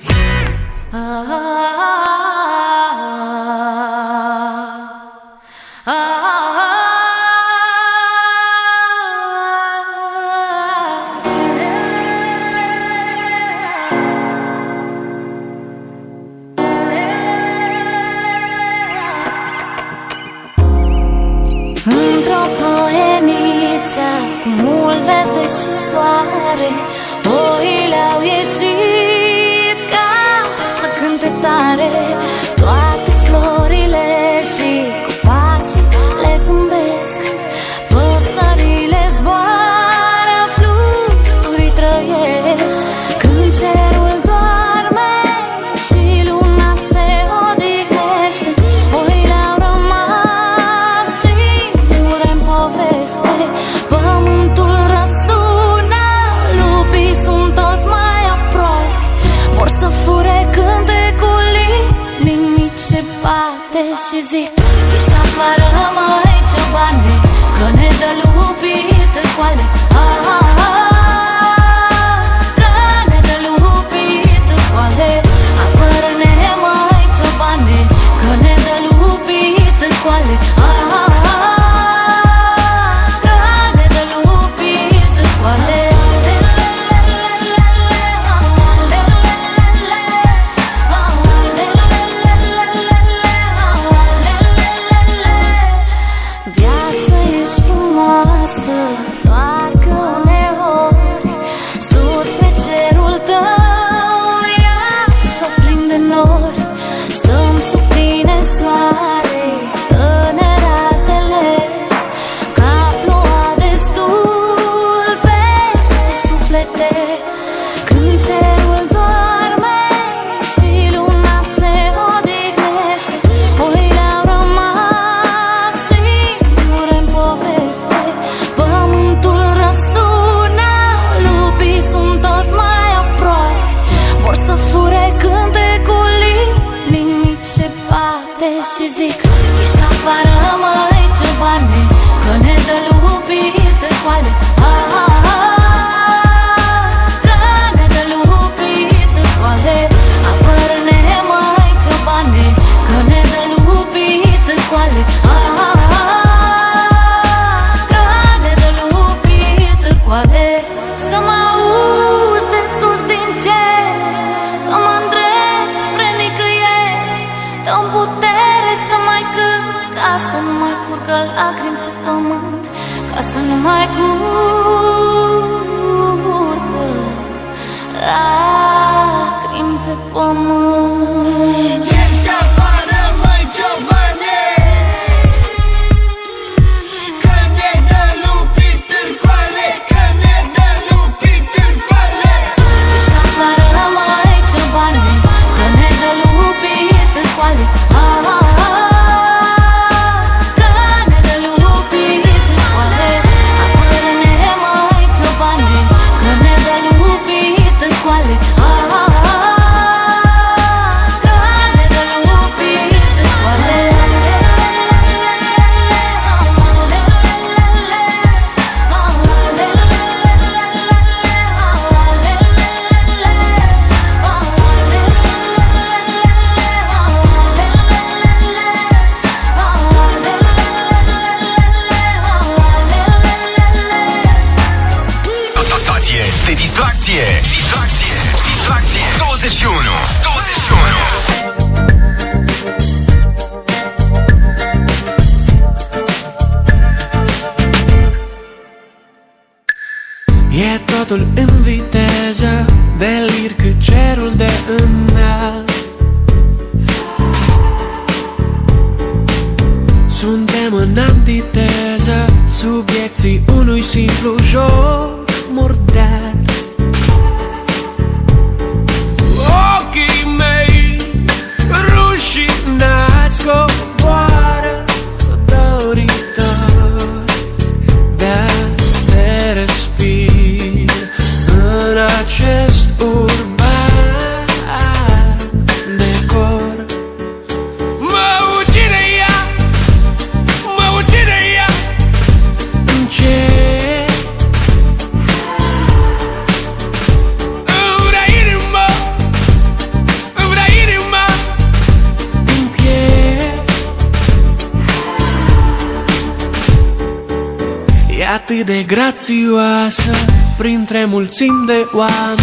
seem they want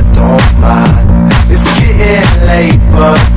late, but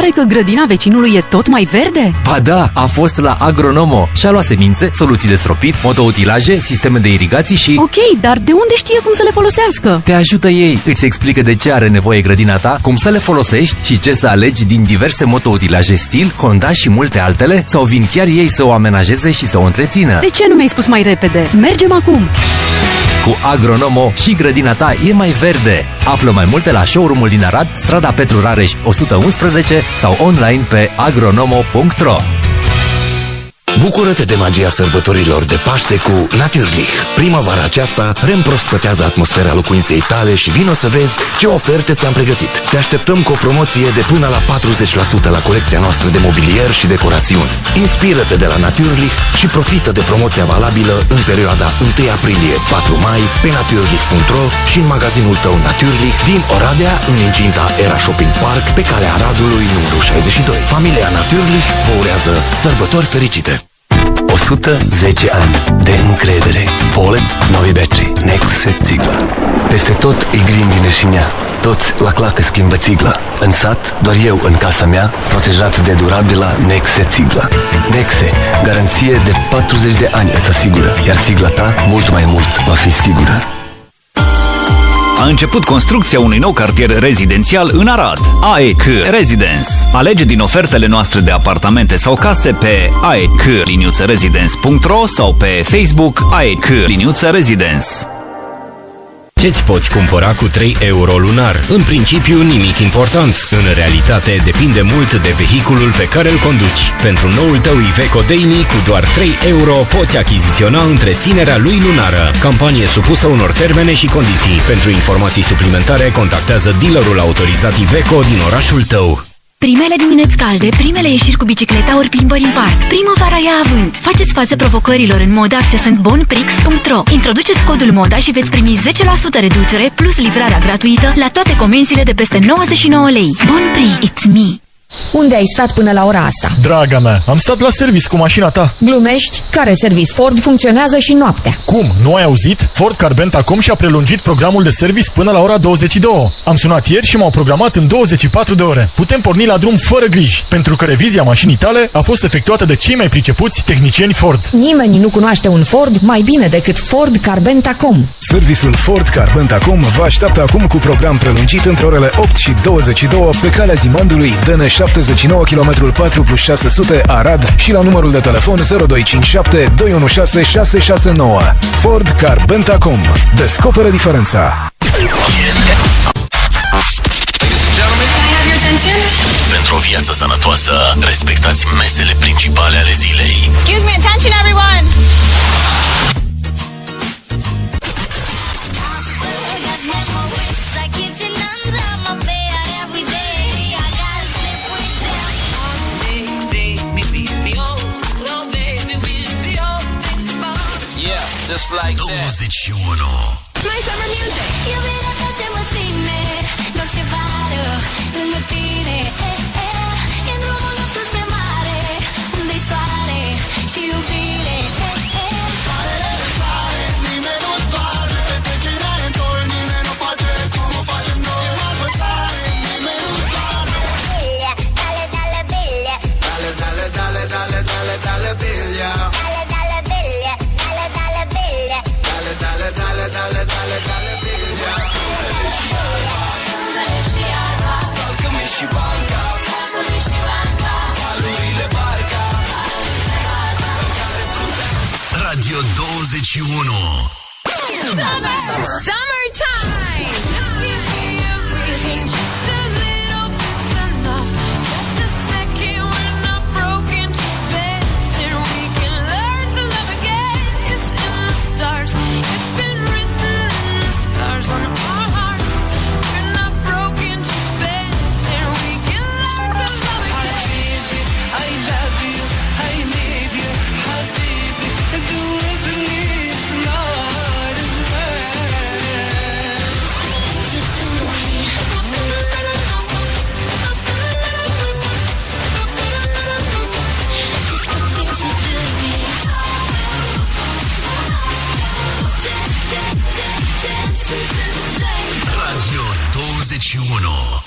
pare că grădina vecinului e tot mai verde? Ba da, a fost la Agronomo și a luat semințe, soluții de stropit, motoutilaje, sisteme de irigații și... Ok, dar de unde știe cum să le folosească? Te ajută ei, îți explică de ce are nevoie grădina ta, cum să le folosești și ce să alegi din diverse motoutilaje stil, Honda și multe altele, sau vin chiar ei să o amenajeze și să o întrețină. De ce nu mi-ai spus mai repede? Mergem acum! Cu Agronomo și grădina ta e mai verde. Află mai multe la showroomul din Arad, strada Petru Rareș 111 sau online pe agronomo.ro Bucură-te de magia sărbătorilor de Paște cu Naturlich. Primăvara aceasta reîmprospătează atmosfera locuinței tale și vino să vezi ce oferte ți-am pregătit. Te așteptăm cu o promoție de până la 40% la colecția noastră de mobilier și decorațiuni. Inspiră-te de la Naturlich și profită de promoția valabilă în perioada 1 aprilie-4 mai pe naturlich.ro și în magazinul tău Naturlich din Oradea în incinta Era Shopping Park pe calea Aradului numărul 62. Familia Naturlich vă urează sărbători fericite! 110 ani de încredere. Ford, noi betri, Nexe, țigla. Peste tot e grindine și nea. Toți la clacă schimbă țigla. În sat, doar eu în casa mea, protejat de durabila Nexe țigla. Nexe, garanție de 40 de ani îți asigură, iar țigla ta mult mai mult va fi sigură. A început construcția unui nou cartier rezidențial în Arad. AEC Residence. Alege din ofertele noastre de apartamente sau case pe aec-residence.ro sau pe Facebook AEC Residence. Ce-ți poți cumpăra cu 3 euro lunar? În principiu nimic important. În realitate depinde mult de vehiculul pe care îl conduci. Pentru noul tău Iveco Daily cu doar 3 euro poți achiziționa întreținerea lui lunară. Campanie supusă unor termene și condiții. Pentru informații suplimentare contactează dealerul autorizat Iveco din orașul tău. Primele dimineți calde, primele ieșiri cu bicicleta ori plimbări în parc. Primăvara ia avânt. Faceți față provocărilor în moda accesând bonprix.ro. Introduceți codul MODA și veți primi 10% reducere plus livrarea gratuită la toate comenzile de peste 99 lei. Bonprix, it's me! Unde ai stat până la ora asta? Draga mea, am stat la service cu mașina ta. Glumești? Care service Ford funcționează și noaptea. Cum? Nu ai auzit? Ford Carbent acum și-a prelungit programul de service până la ora 22. Am sunat ieri și m-au programat în 24 de ore. Putem porni la drum fără griji, pentru că revizia mașinii tale a fost efectuată de cei mai pricepuți tehnicieni Ford. Nimeni nu cunoaște un Ford mai bine decât Ford Carbent acum. Serviciul Ford Carbent acum vă așteaptă acum cu program prelungit între orele 8 și 22 pe calea Zimandului DN 79 km 4 plus 600 Arad și la numărul de telefon 0257 216 669. Ford Carbent acum. Descoperă diferența. Pentru o viață sănătoasă, respectați mesele principale ale zilei. Excuse me, attention everyone! Just like that. Ciuno. My summer music. 21 Summertime! 21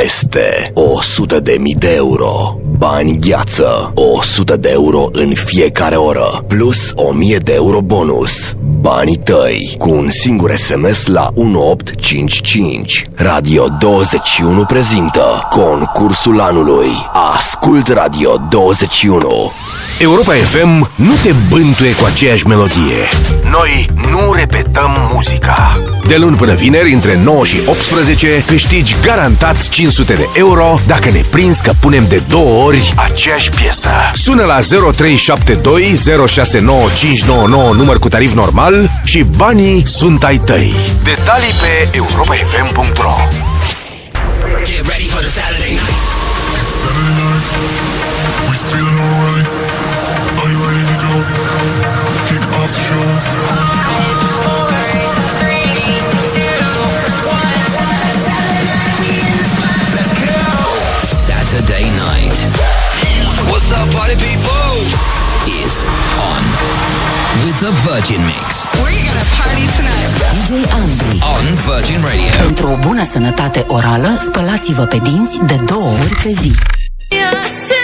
Peste 100 de mii de euro. Bani gheață. 100 de euro în fiecare oră. Plus 1000 de euro bonus. Banii tăi. Cu un singur SMS la 1855. Radio 21 prezintă concursul anului. Ascult Radio 21. Europa FM nu te bântuie cu aceeași melodie. Noi nu repetăm muzica. De luni până vineri, între 9 și 18, câștigi garantat 500 de euro dacă ne prinzi că punem de două ori aceeași piesă. Sună la 0372 069599 număr cu tarif normal și banii sunt ai tăi. Detalii pe europafm.ro Get ready for the Saturday night With the Virgin Mix We're gonna party tonight. DJ Andy. On Virgin Radio Pentru o bună sănătate orală, spălați-vă pe dinți de două ori pe zi. Yeah,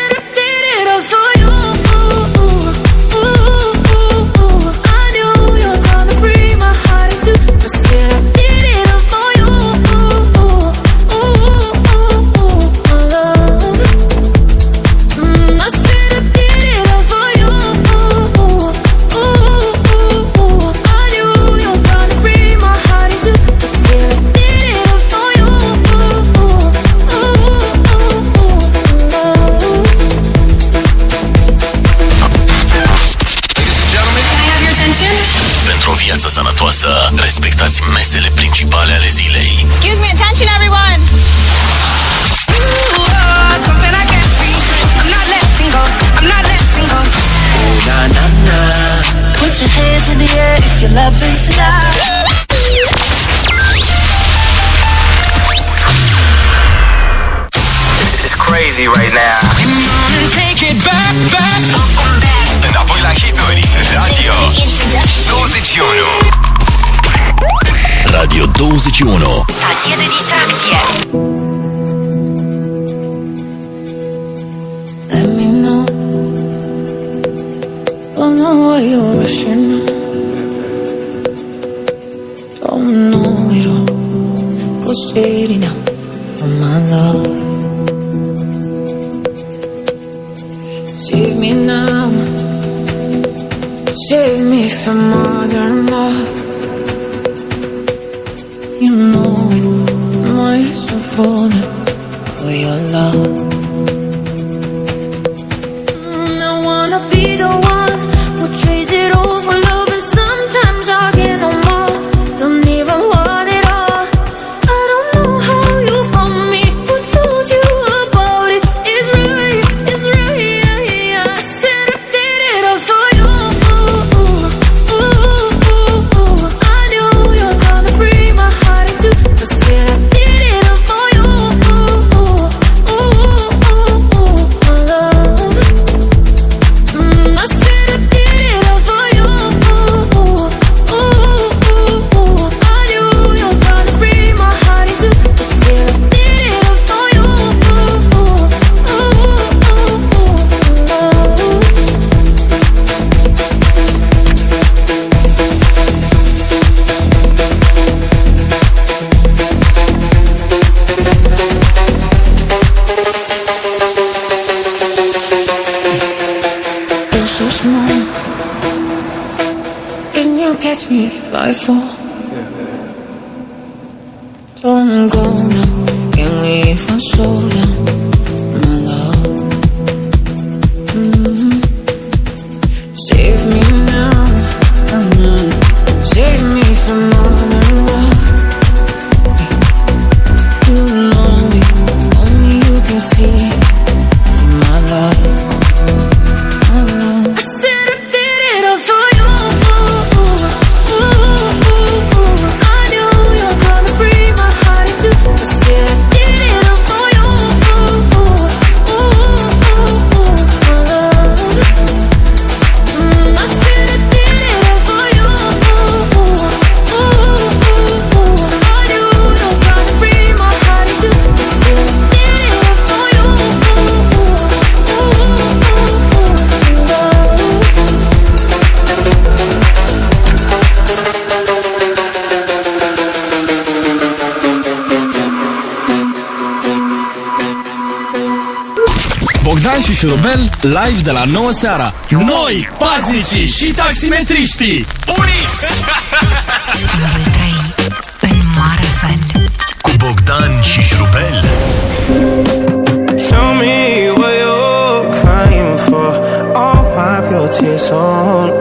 crazy right now. Dopo la hituri, radio 21. Radio 21. Stație de distracție. Let me know. Don't know what you're rushing. Don't know it all. Go straight enough. some Bogdan și Șurubel live de la 9 seara. Noi, paznicii și taximetriștii, uniți! Schimbă trei în mare fel. Cu Bogdan și Șurubel. Show me what you're crying for. I'll wipe your tears on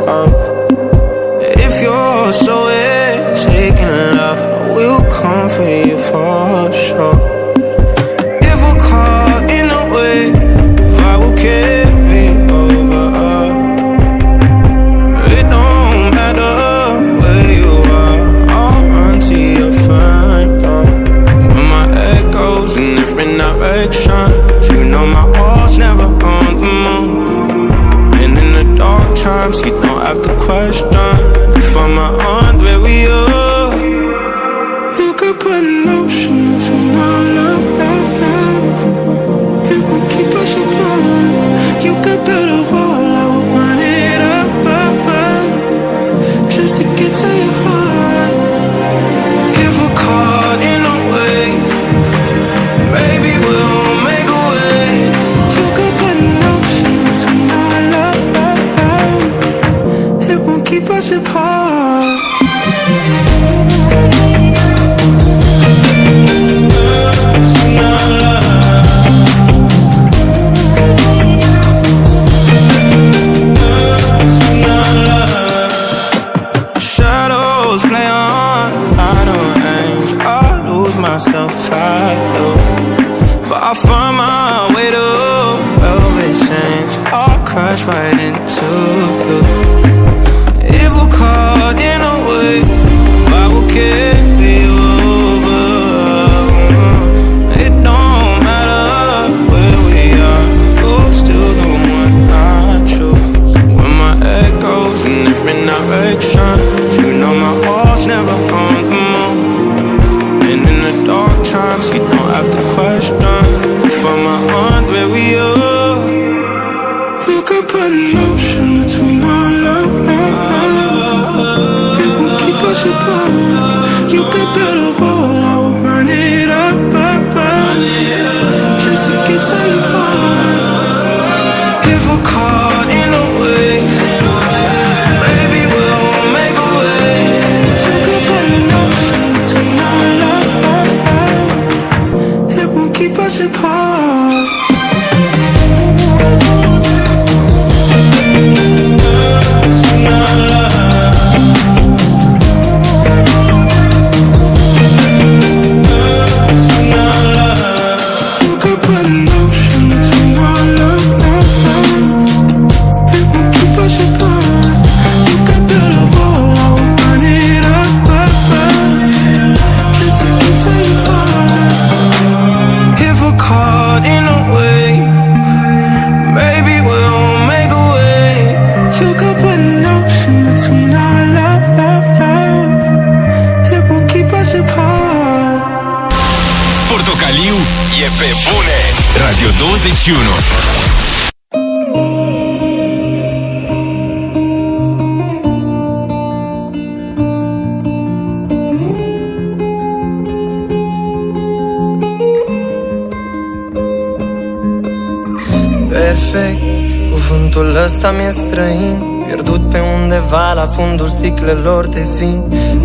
fundul sticlelor de vin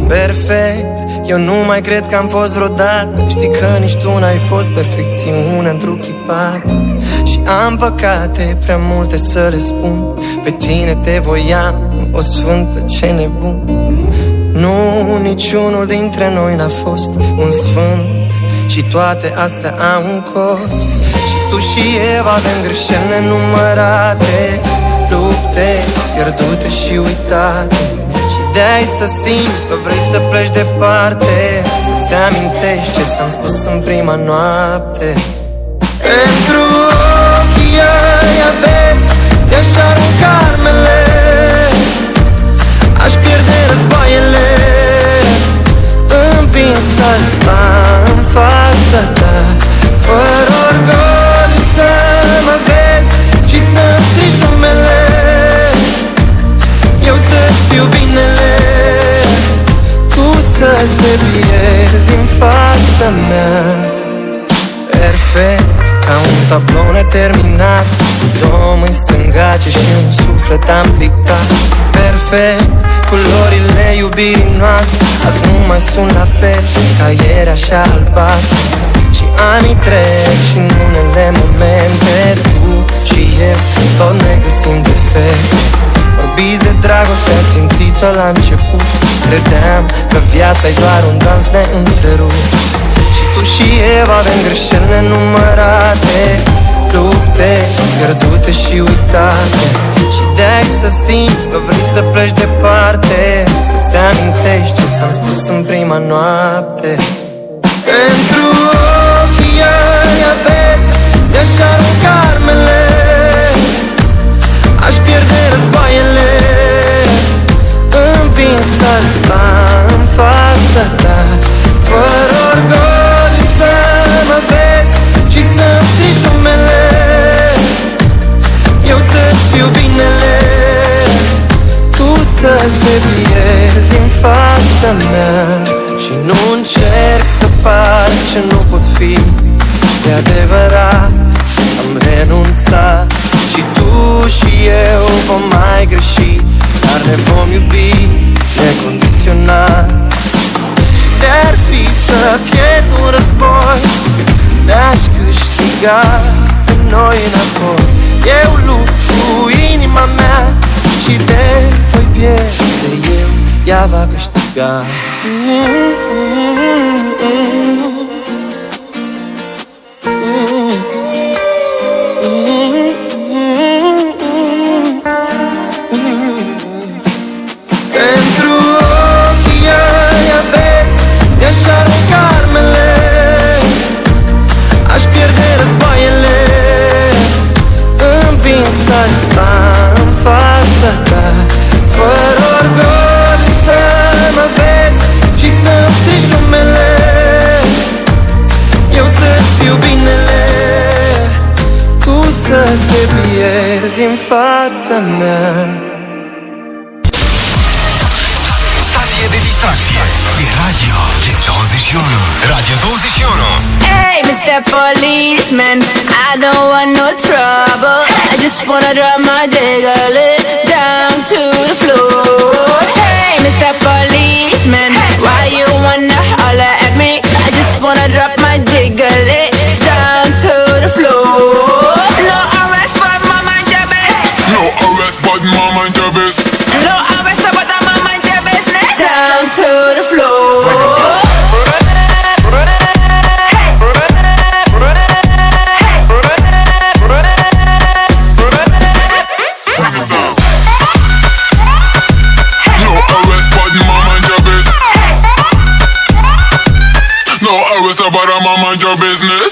Perfect, eu nu mai cred că am fost vreodată. Știi că nici tu n-ai fost perfecțiune întruchipată Și am păcate prea multe să le spun. Pe tine te voiam, o sfântă, ce nebun. Nu, niciunul dintre noi n-a fost un sfânt. Și toate astea au un cost. Și tu și eu avem greșeli nenumărate. Lupte pierdute și uitate Și de-ai să simți că vrei să pleci departe Să-ți amintești ce ți-am spus în prima noapte. Pentru ochii ăia vezi Te-aș arunca armele Aș pierde războaiele Împins aș să te pierzi în fața mea. Perfect ca un tablou neterminat. Cu două mâini stângace și un suflet am pictat Perfect Culorile iubirii noastre. Azi nu mai sunt la fel Ca ieri așa albastru. Și anii trec și în unele momente Tu și eu tot ne găsim defect Vorbiți de dragoste simțită la început Credeam că viața e doar un dans neîntrerupt Și tu și eu avem greșeli nenumărate Lupte pierdute și uitate. Și de-ai să simți că vrei să pleci departe Să-ți amintești ce ți-am spus în prima noapte. Pentru ochii ăia vezi Te-aș arunca armele Învins aș sta în fața ta. Fără orgoliu să mă vezi Și să-mi strici numele. Eu să-ți fiu binele. Tu să te pierzi în fața mea Și nu încerc să par ce nu pot fi. E adevărat, am renunțat Și tu și eu vom mai greși Dar ne vom iubi necondiționat. Și de-ar fi să pierd un război Ne-aș câștiga pe noi înapoi. Eu lupt cu inima mea Și de voi pierde eu Ea va câștiga viața mea Stație de distracție Pe radio E 21 Radio 21 Hey, Mr. Policeman, I don't want no trouble. I just wanna drop my jiggle it down to the floor. Hey, Mr. Policeman, why you wanna holler at me? I just wanna drop my jiggle But my mind your business. No, I'm a but mind your business. Down to the floor. about a mama your business.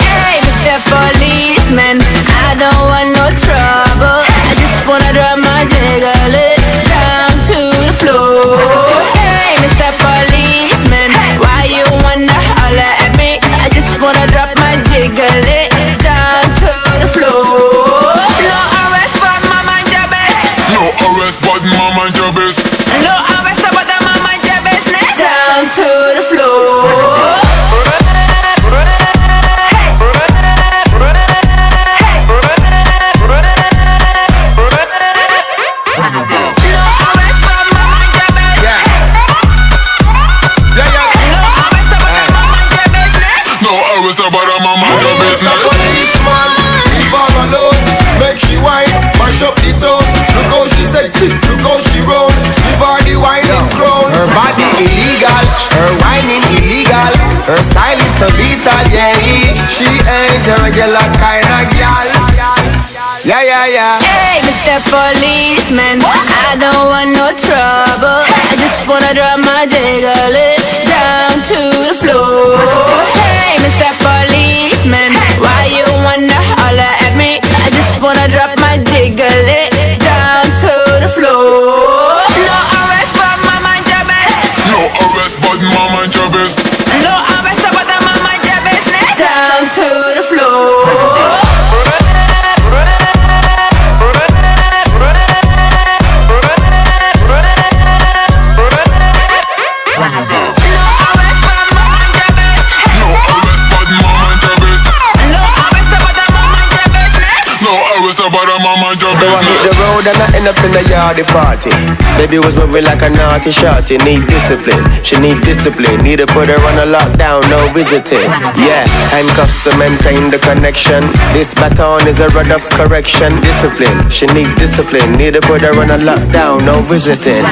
End up in the yardy party. Baby was moving like a naughty shorty. Need discipline, she need discipline. Need to put her on a lockdown, no visiting. Yeah, handcuffs to maintain the connection. This baton is a rod of correction. Discipline, she need discipline. Need to put her on a lockdown, no visiting.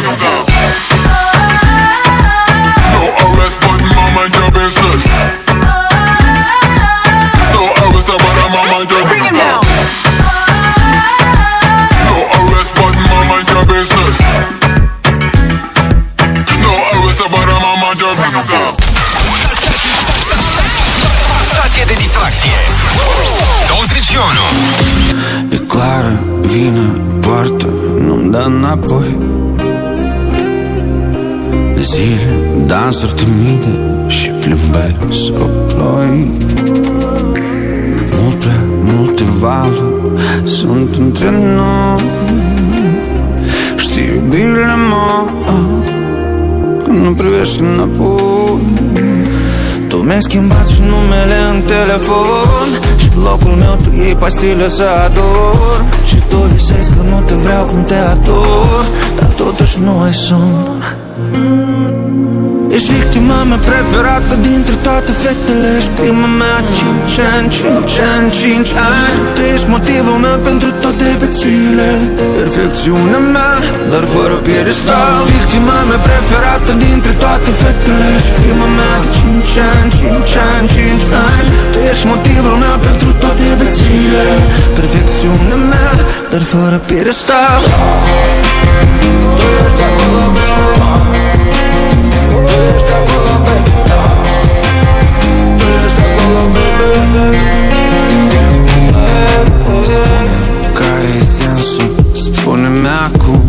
No arrest, but mind your business. Înapoi. Zile, dansuri timide și plimbări sub ploi Mult prea multe valuri sunt între noi. Știi iubirile mă Când nu privești înapoi. Tu mi-ai schimbat și numele în telefon Și locul meu tu iei pastile să ador. Și tu visezi nu te vreau cum te ador Dar totuși nu ai Ești victima mea preferată dintre toate fetele Ești prima mea de 5 ani, 5 ani, 5 ani. Tu ești motivul meu pentru toate bețile. Perfecțiunea mea, dar fără piedestal. Victima mea preferată dintre toate fetele Ești prima mea de 5 ani, 5 ani, 5 ani. Tu ești motivul meu pentru toate bețile. Perfecțiunea mea, dar fără piedestal. Tu ești acolo, baby Tu ești acolo, baby Tu ești acolo, baby Spune care-i sensul? Spune-mi acum.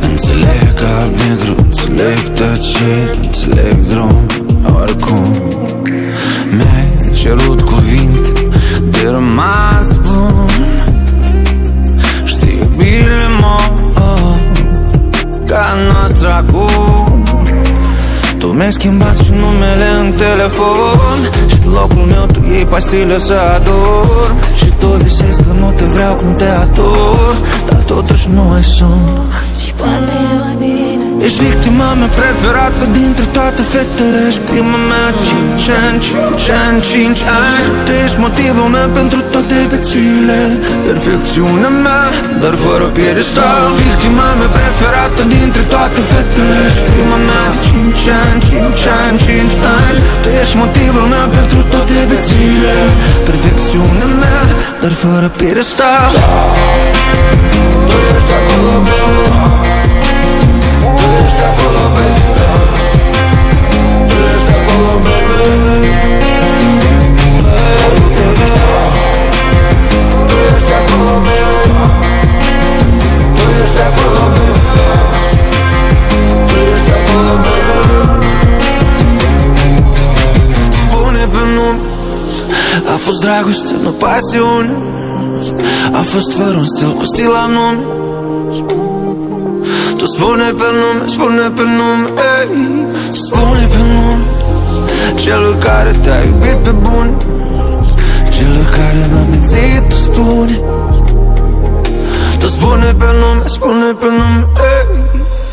Înțeleg alb-negru Înțeleg tăceri Înțeleg drum Oricum. Mi-ai cerut cuvinte De rămas dracu Tu mi-ai schimbat și numele în telefon. Și locul meu tu iei pastile să adorm Și tu visezi că nu te vreau cum te ador. Dar totuși nu ai somn. Și poate e mai bine Ești victima mea preferată dintre toate fetele Ești prima mea de 5 ani, 5 ani, 5 ani. Tu ești motivul meu pentru toate bețile Perfecțiunea mea, dar fără piedestal. Victima mea preferată dintre toate fetele Ești prima mea de 5 ani, 5 ani, 5 ani. Tu ești motivul meu pentru toate bețile Perfecțiunea mea, dar fără piedestal. Tu ești acolo, baby fost dragoste, nu pasiune A fost fără un stil cu stil anume Tu spune pe nume, spune pe nume ei. Spune pe nume Celor care te-a iubit pe bun Celor care n-au mințit, tu spune Tu spune pe nume, spune pe nume ei.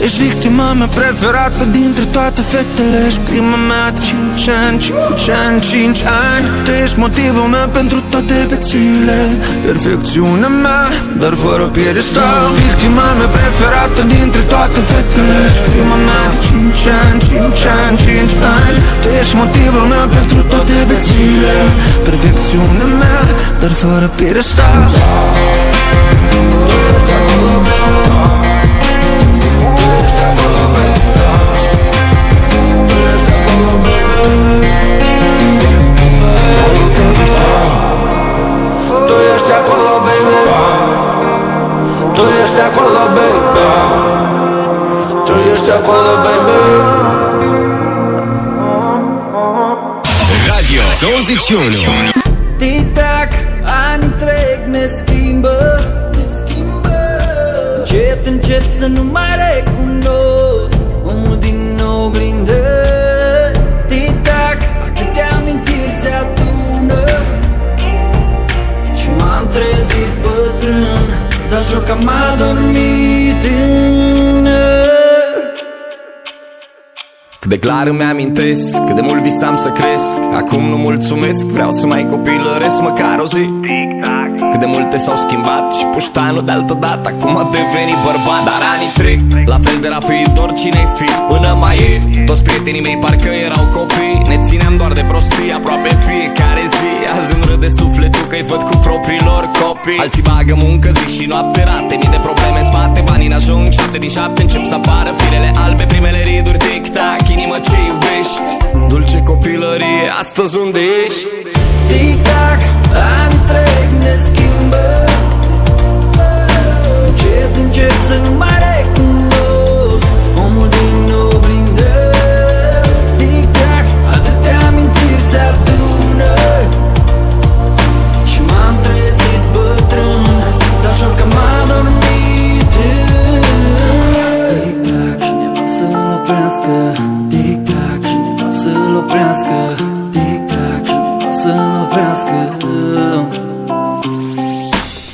Ești victima mea preferată dintre toate fetele. Ești prima mea de 5 ani, 5 ani, 5 ani. Tu ești motivul meu pentru toate bețile. Perfecțiunea mea, dar fără piedestal. Victima mea preferată dintre toate fetele. Ești prima mea de 5 ani, 5 ani, 5 ani. Tu ești motivul meu pentru toate bețile. Perfecțiunea mea, dar fără piedestal. Tu ești acolo, Tu ești acolo, baby Tu ești acolo, baby Radio 21 Tic-tac, ani trec, ne schimbă. Încet, încet să nu mai recunosc jur că am adormit tânăr Cât de clar îmi amintesc Cât de mult visam să cresc. Acum nu mulțumesc Vreau să mai copilăresc măcar o zi Cât de multe s-au schimbat Și puștanul de altă dată Acum a devenit bărbat. Dar anii trec La fel de rapid oricine fi? Până mai ieri Toți prietenii mei parcă erau copii. Ne țineam doar de prostii Aproape în fiecare zi. Azi îmi râde sufletul că-i văd cu propriilor copii. Alții bagă muncă zi și noapte rate Mii de probleme în spate. Banii n-ajung Șapte din șapte încep să apară. Firele albe Primele riduri tic-tac Inimă ce iubești. Dulce copilărie Astăzi unde ești? Tic-tac, ani trec, ne schimbă Încet, încet să nu mai recunosc Omul din oglindă Tic-tac, atâtea amintiri se adună Și m-am trezit bătrân Dar jur că m-a dormit. Tic-tac, cineva să-l oprească. Tic-tac, cineva să-l oprească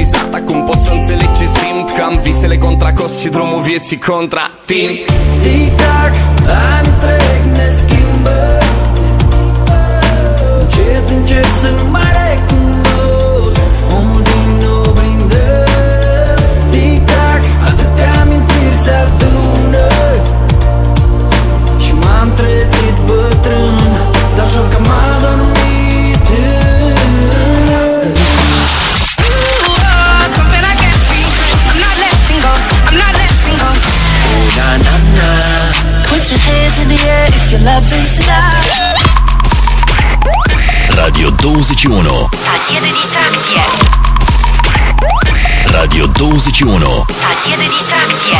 Și că m-am maturizat Acum pot să înțeleg ce simt Că am visele contra cost și drumul vieții contra timp. Tic-tac, 21 Stație de distracție.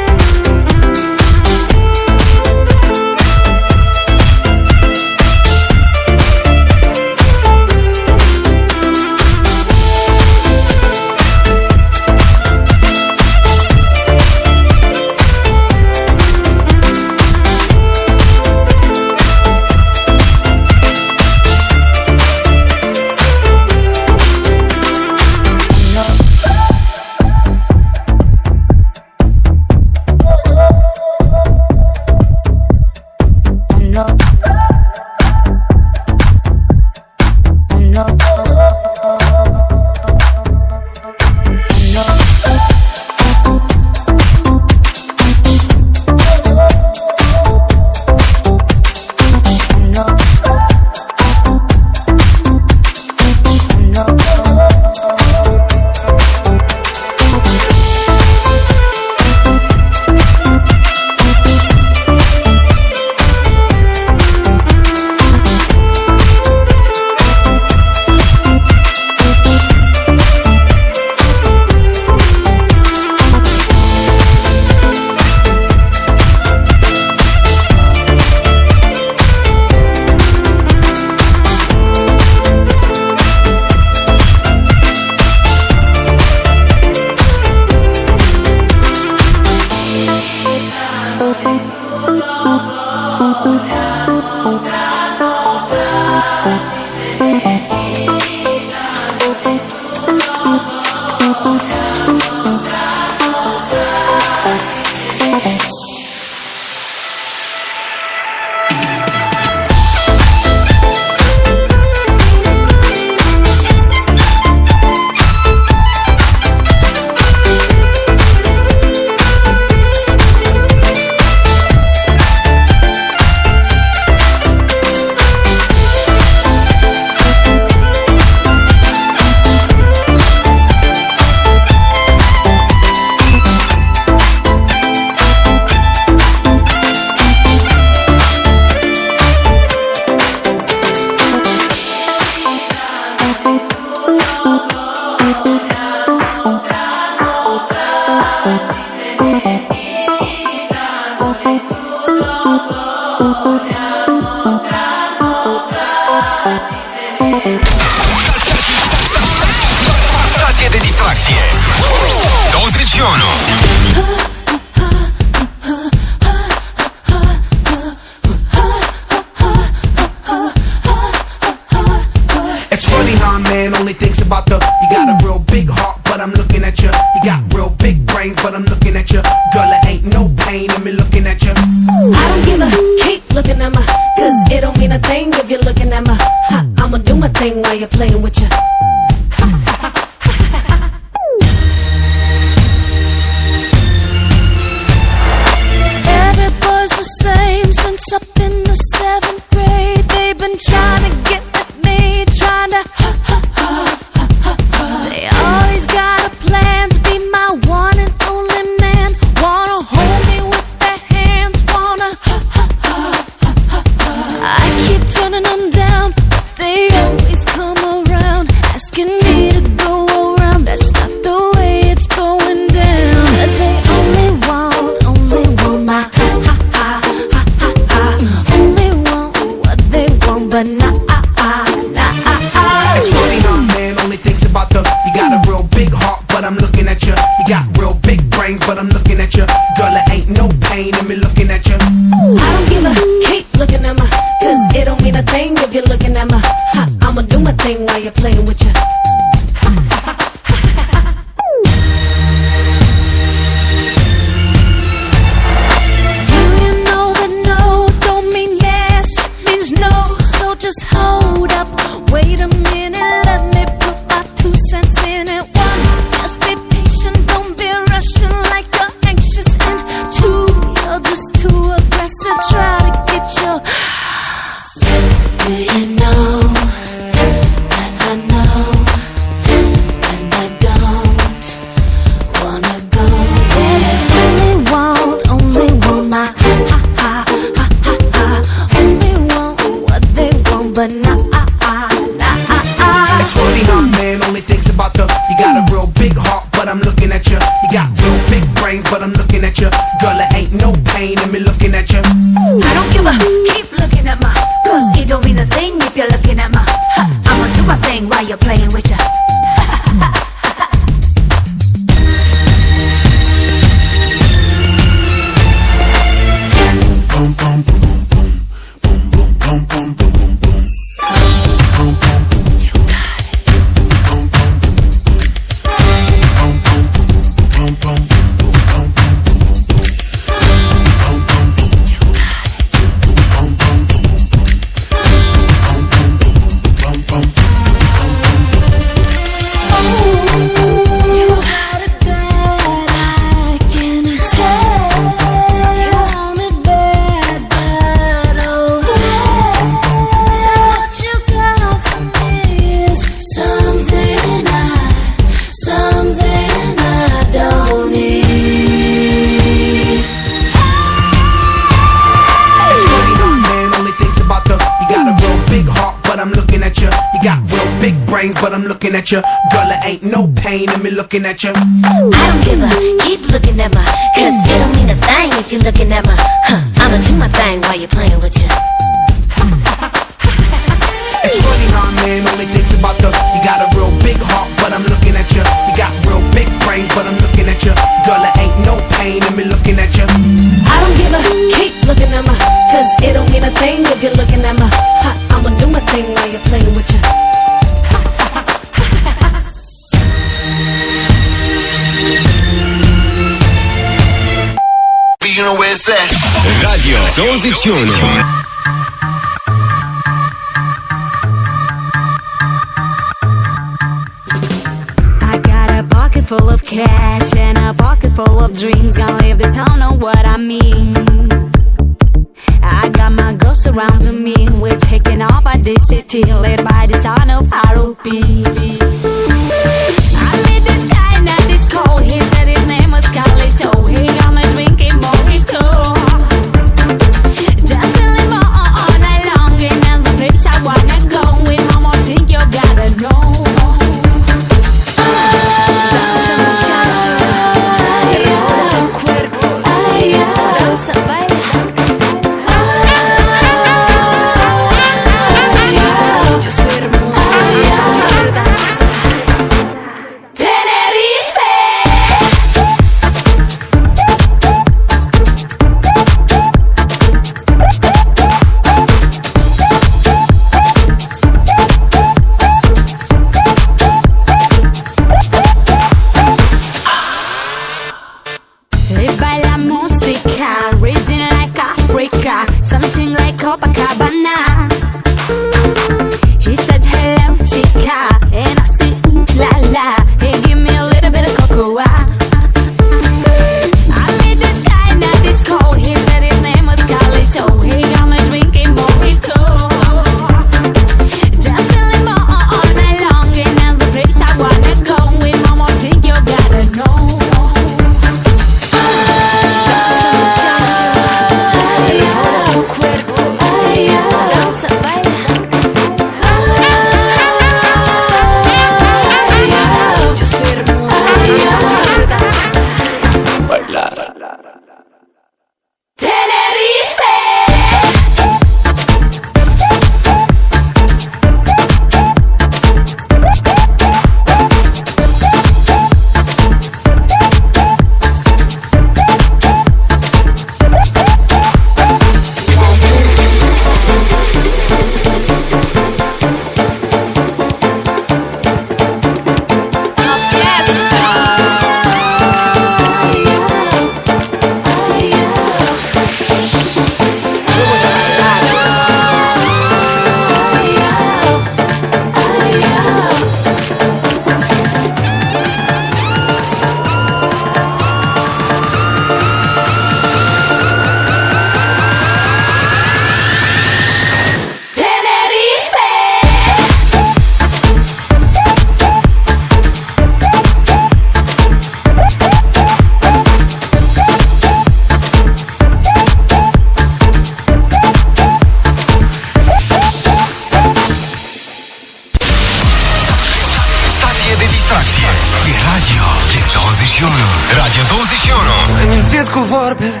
21 Radio 21 Ai mințit cu vorbele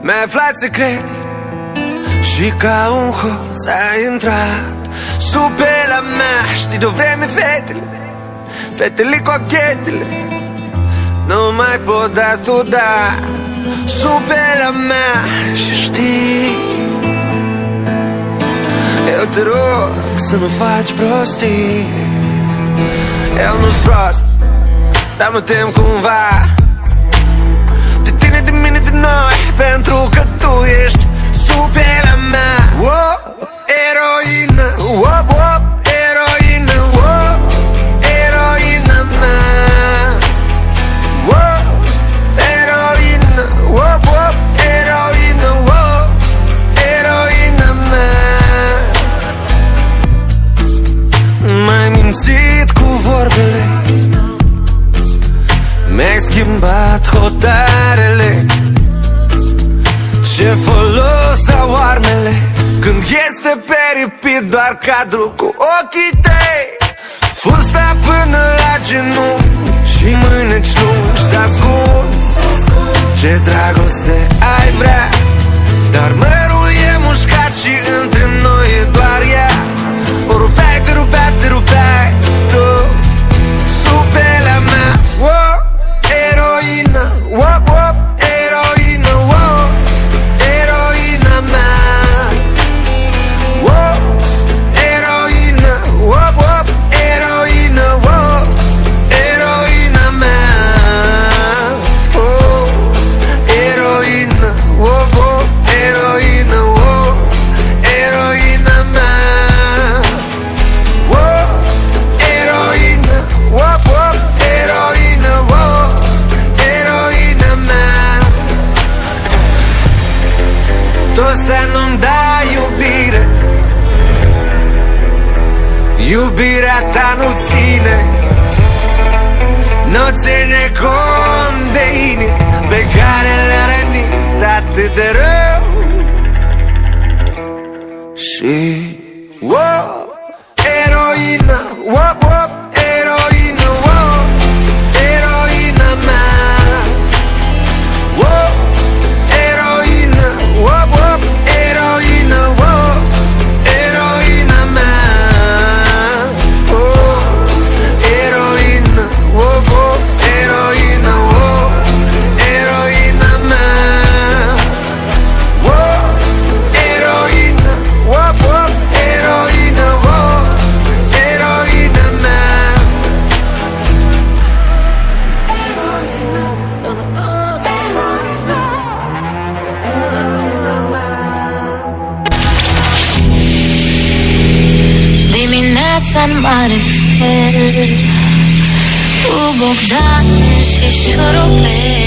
Mi-ai aflat secret. Și ca un hoț ai intrat Sub pielea mea. Știi de-o vreme fetele Fetele cochetele Nu mai pot da tu da Sub pielea mea. Și știi Eu te rog să nu faci prostii. Eu nu-s prost Dar mă tem cumva. De tine, de mine, de noi Pentru că tu ești sub pielea mea. Oh, Eroină. Oh, oh, Ce folos au armele? Când este pe repeat doar cadru cu ochii tăi. Fusta până la genunchi Și mâneci lungi. S ascuns. Ce dragoste ai vrea? Dar mărul e mușcat și între noi e doar ea. O rupeai, Kishore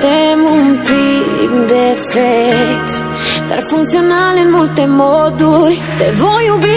Suntem un pic defecți Dar funcțional în multe moduri. Te voi iubi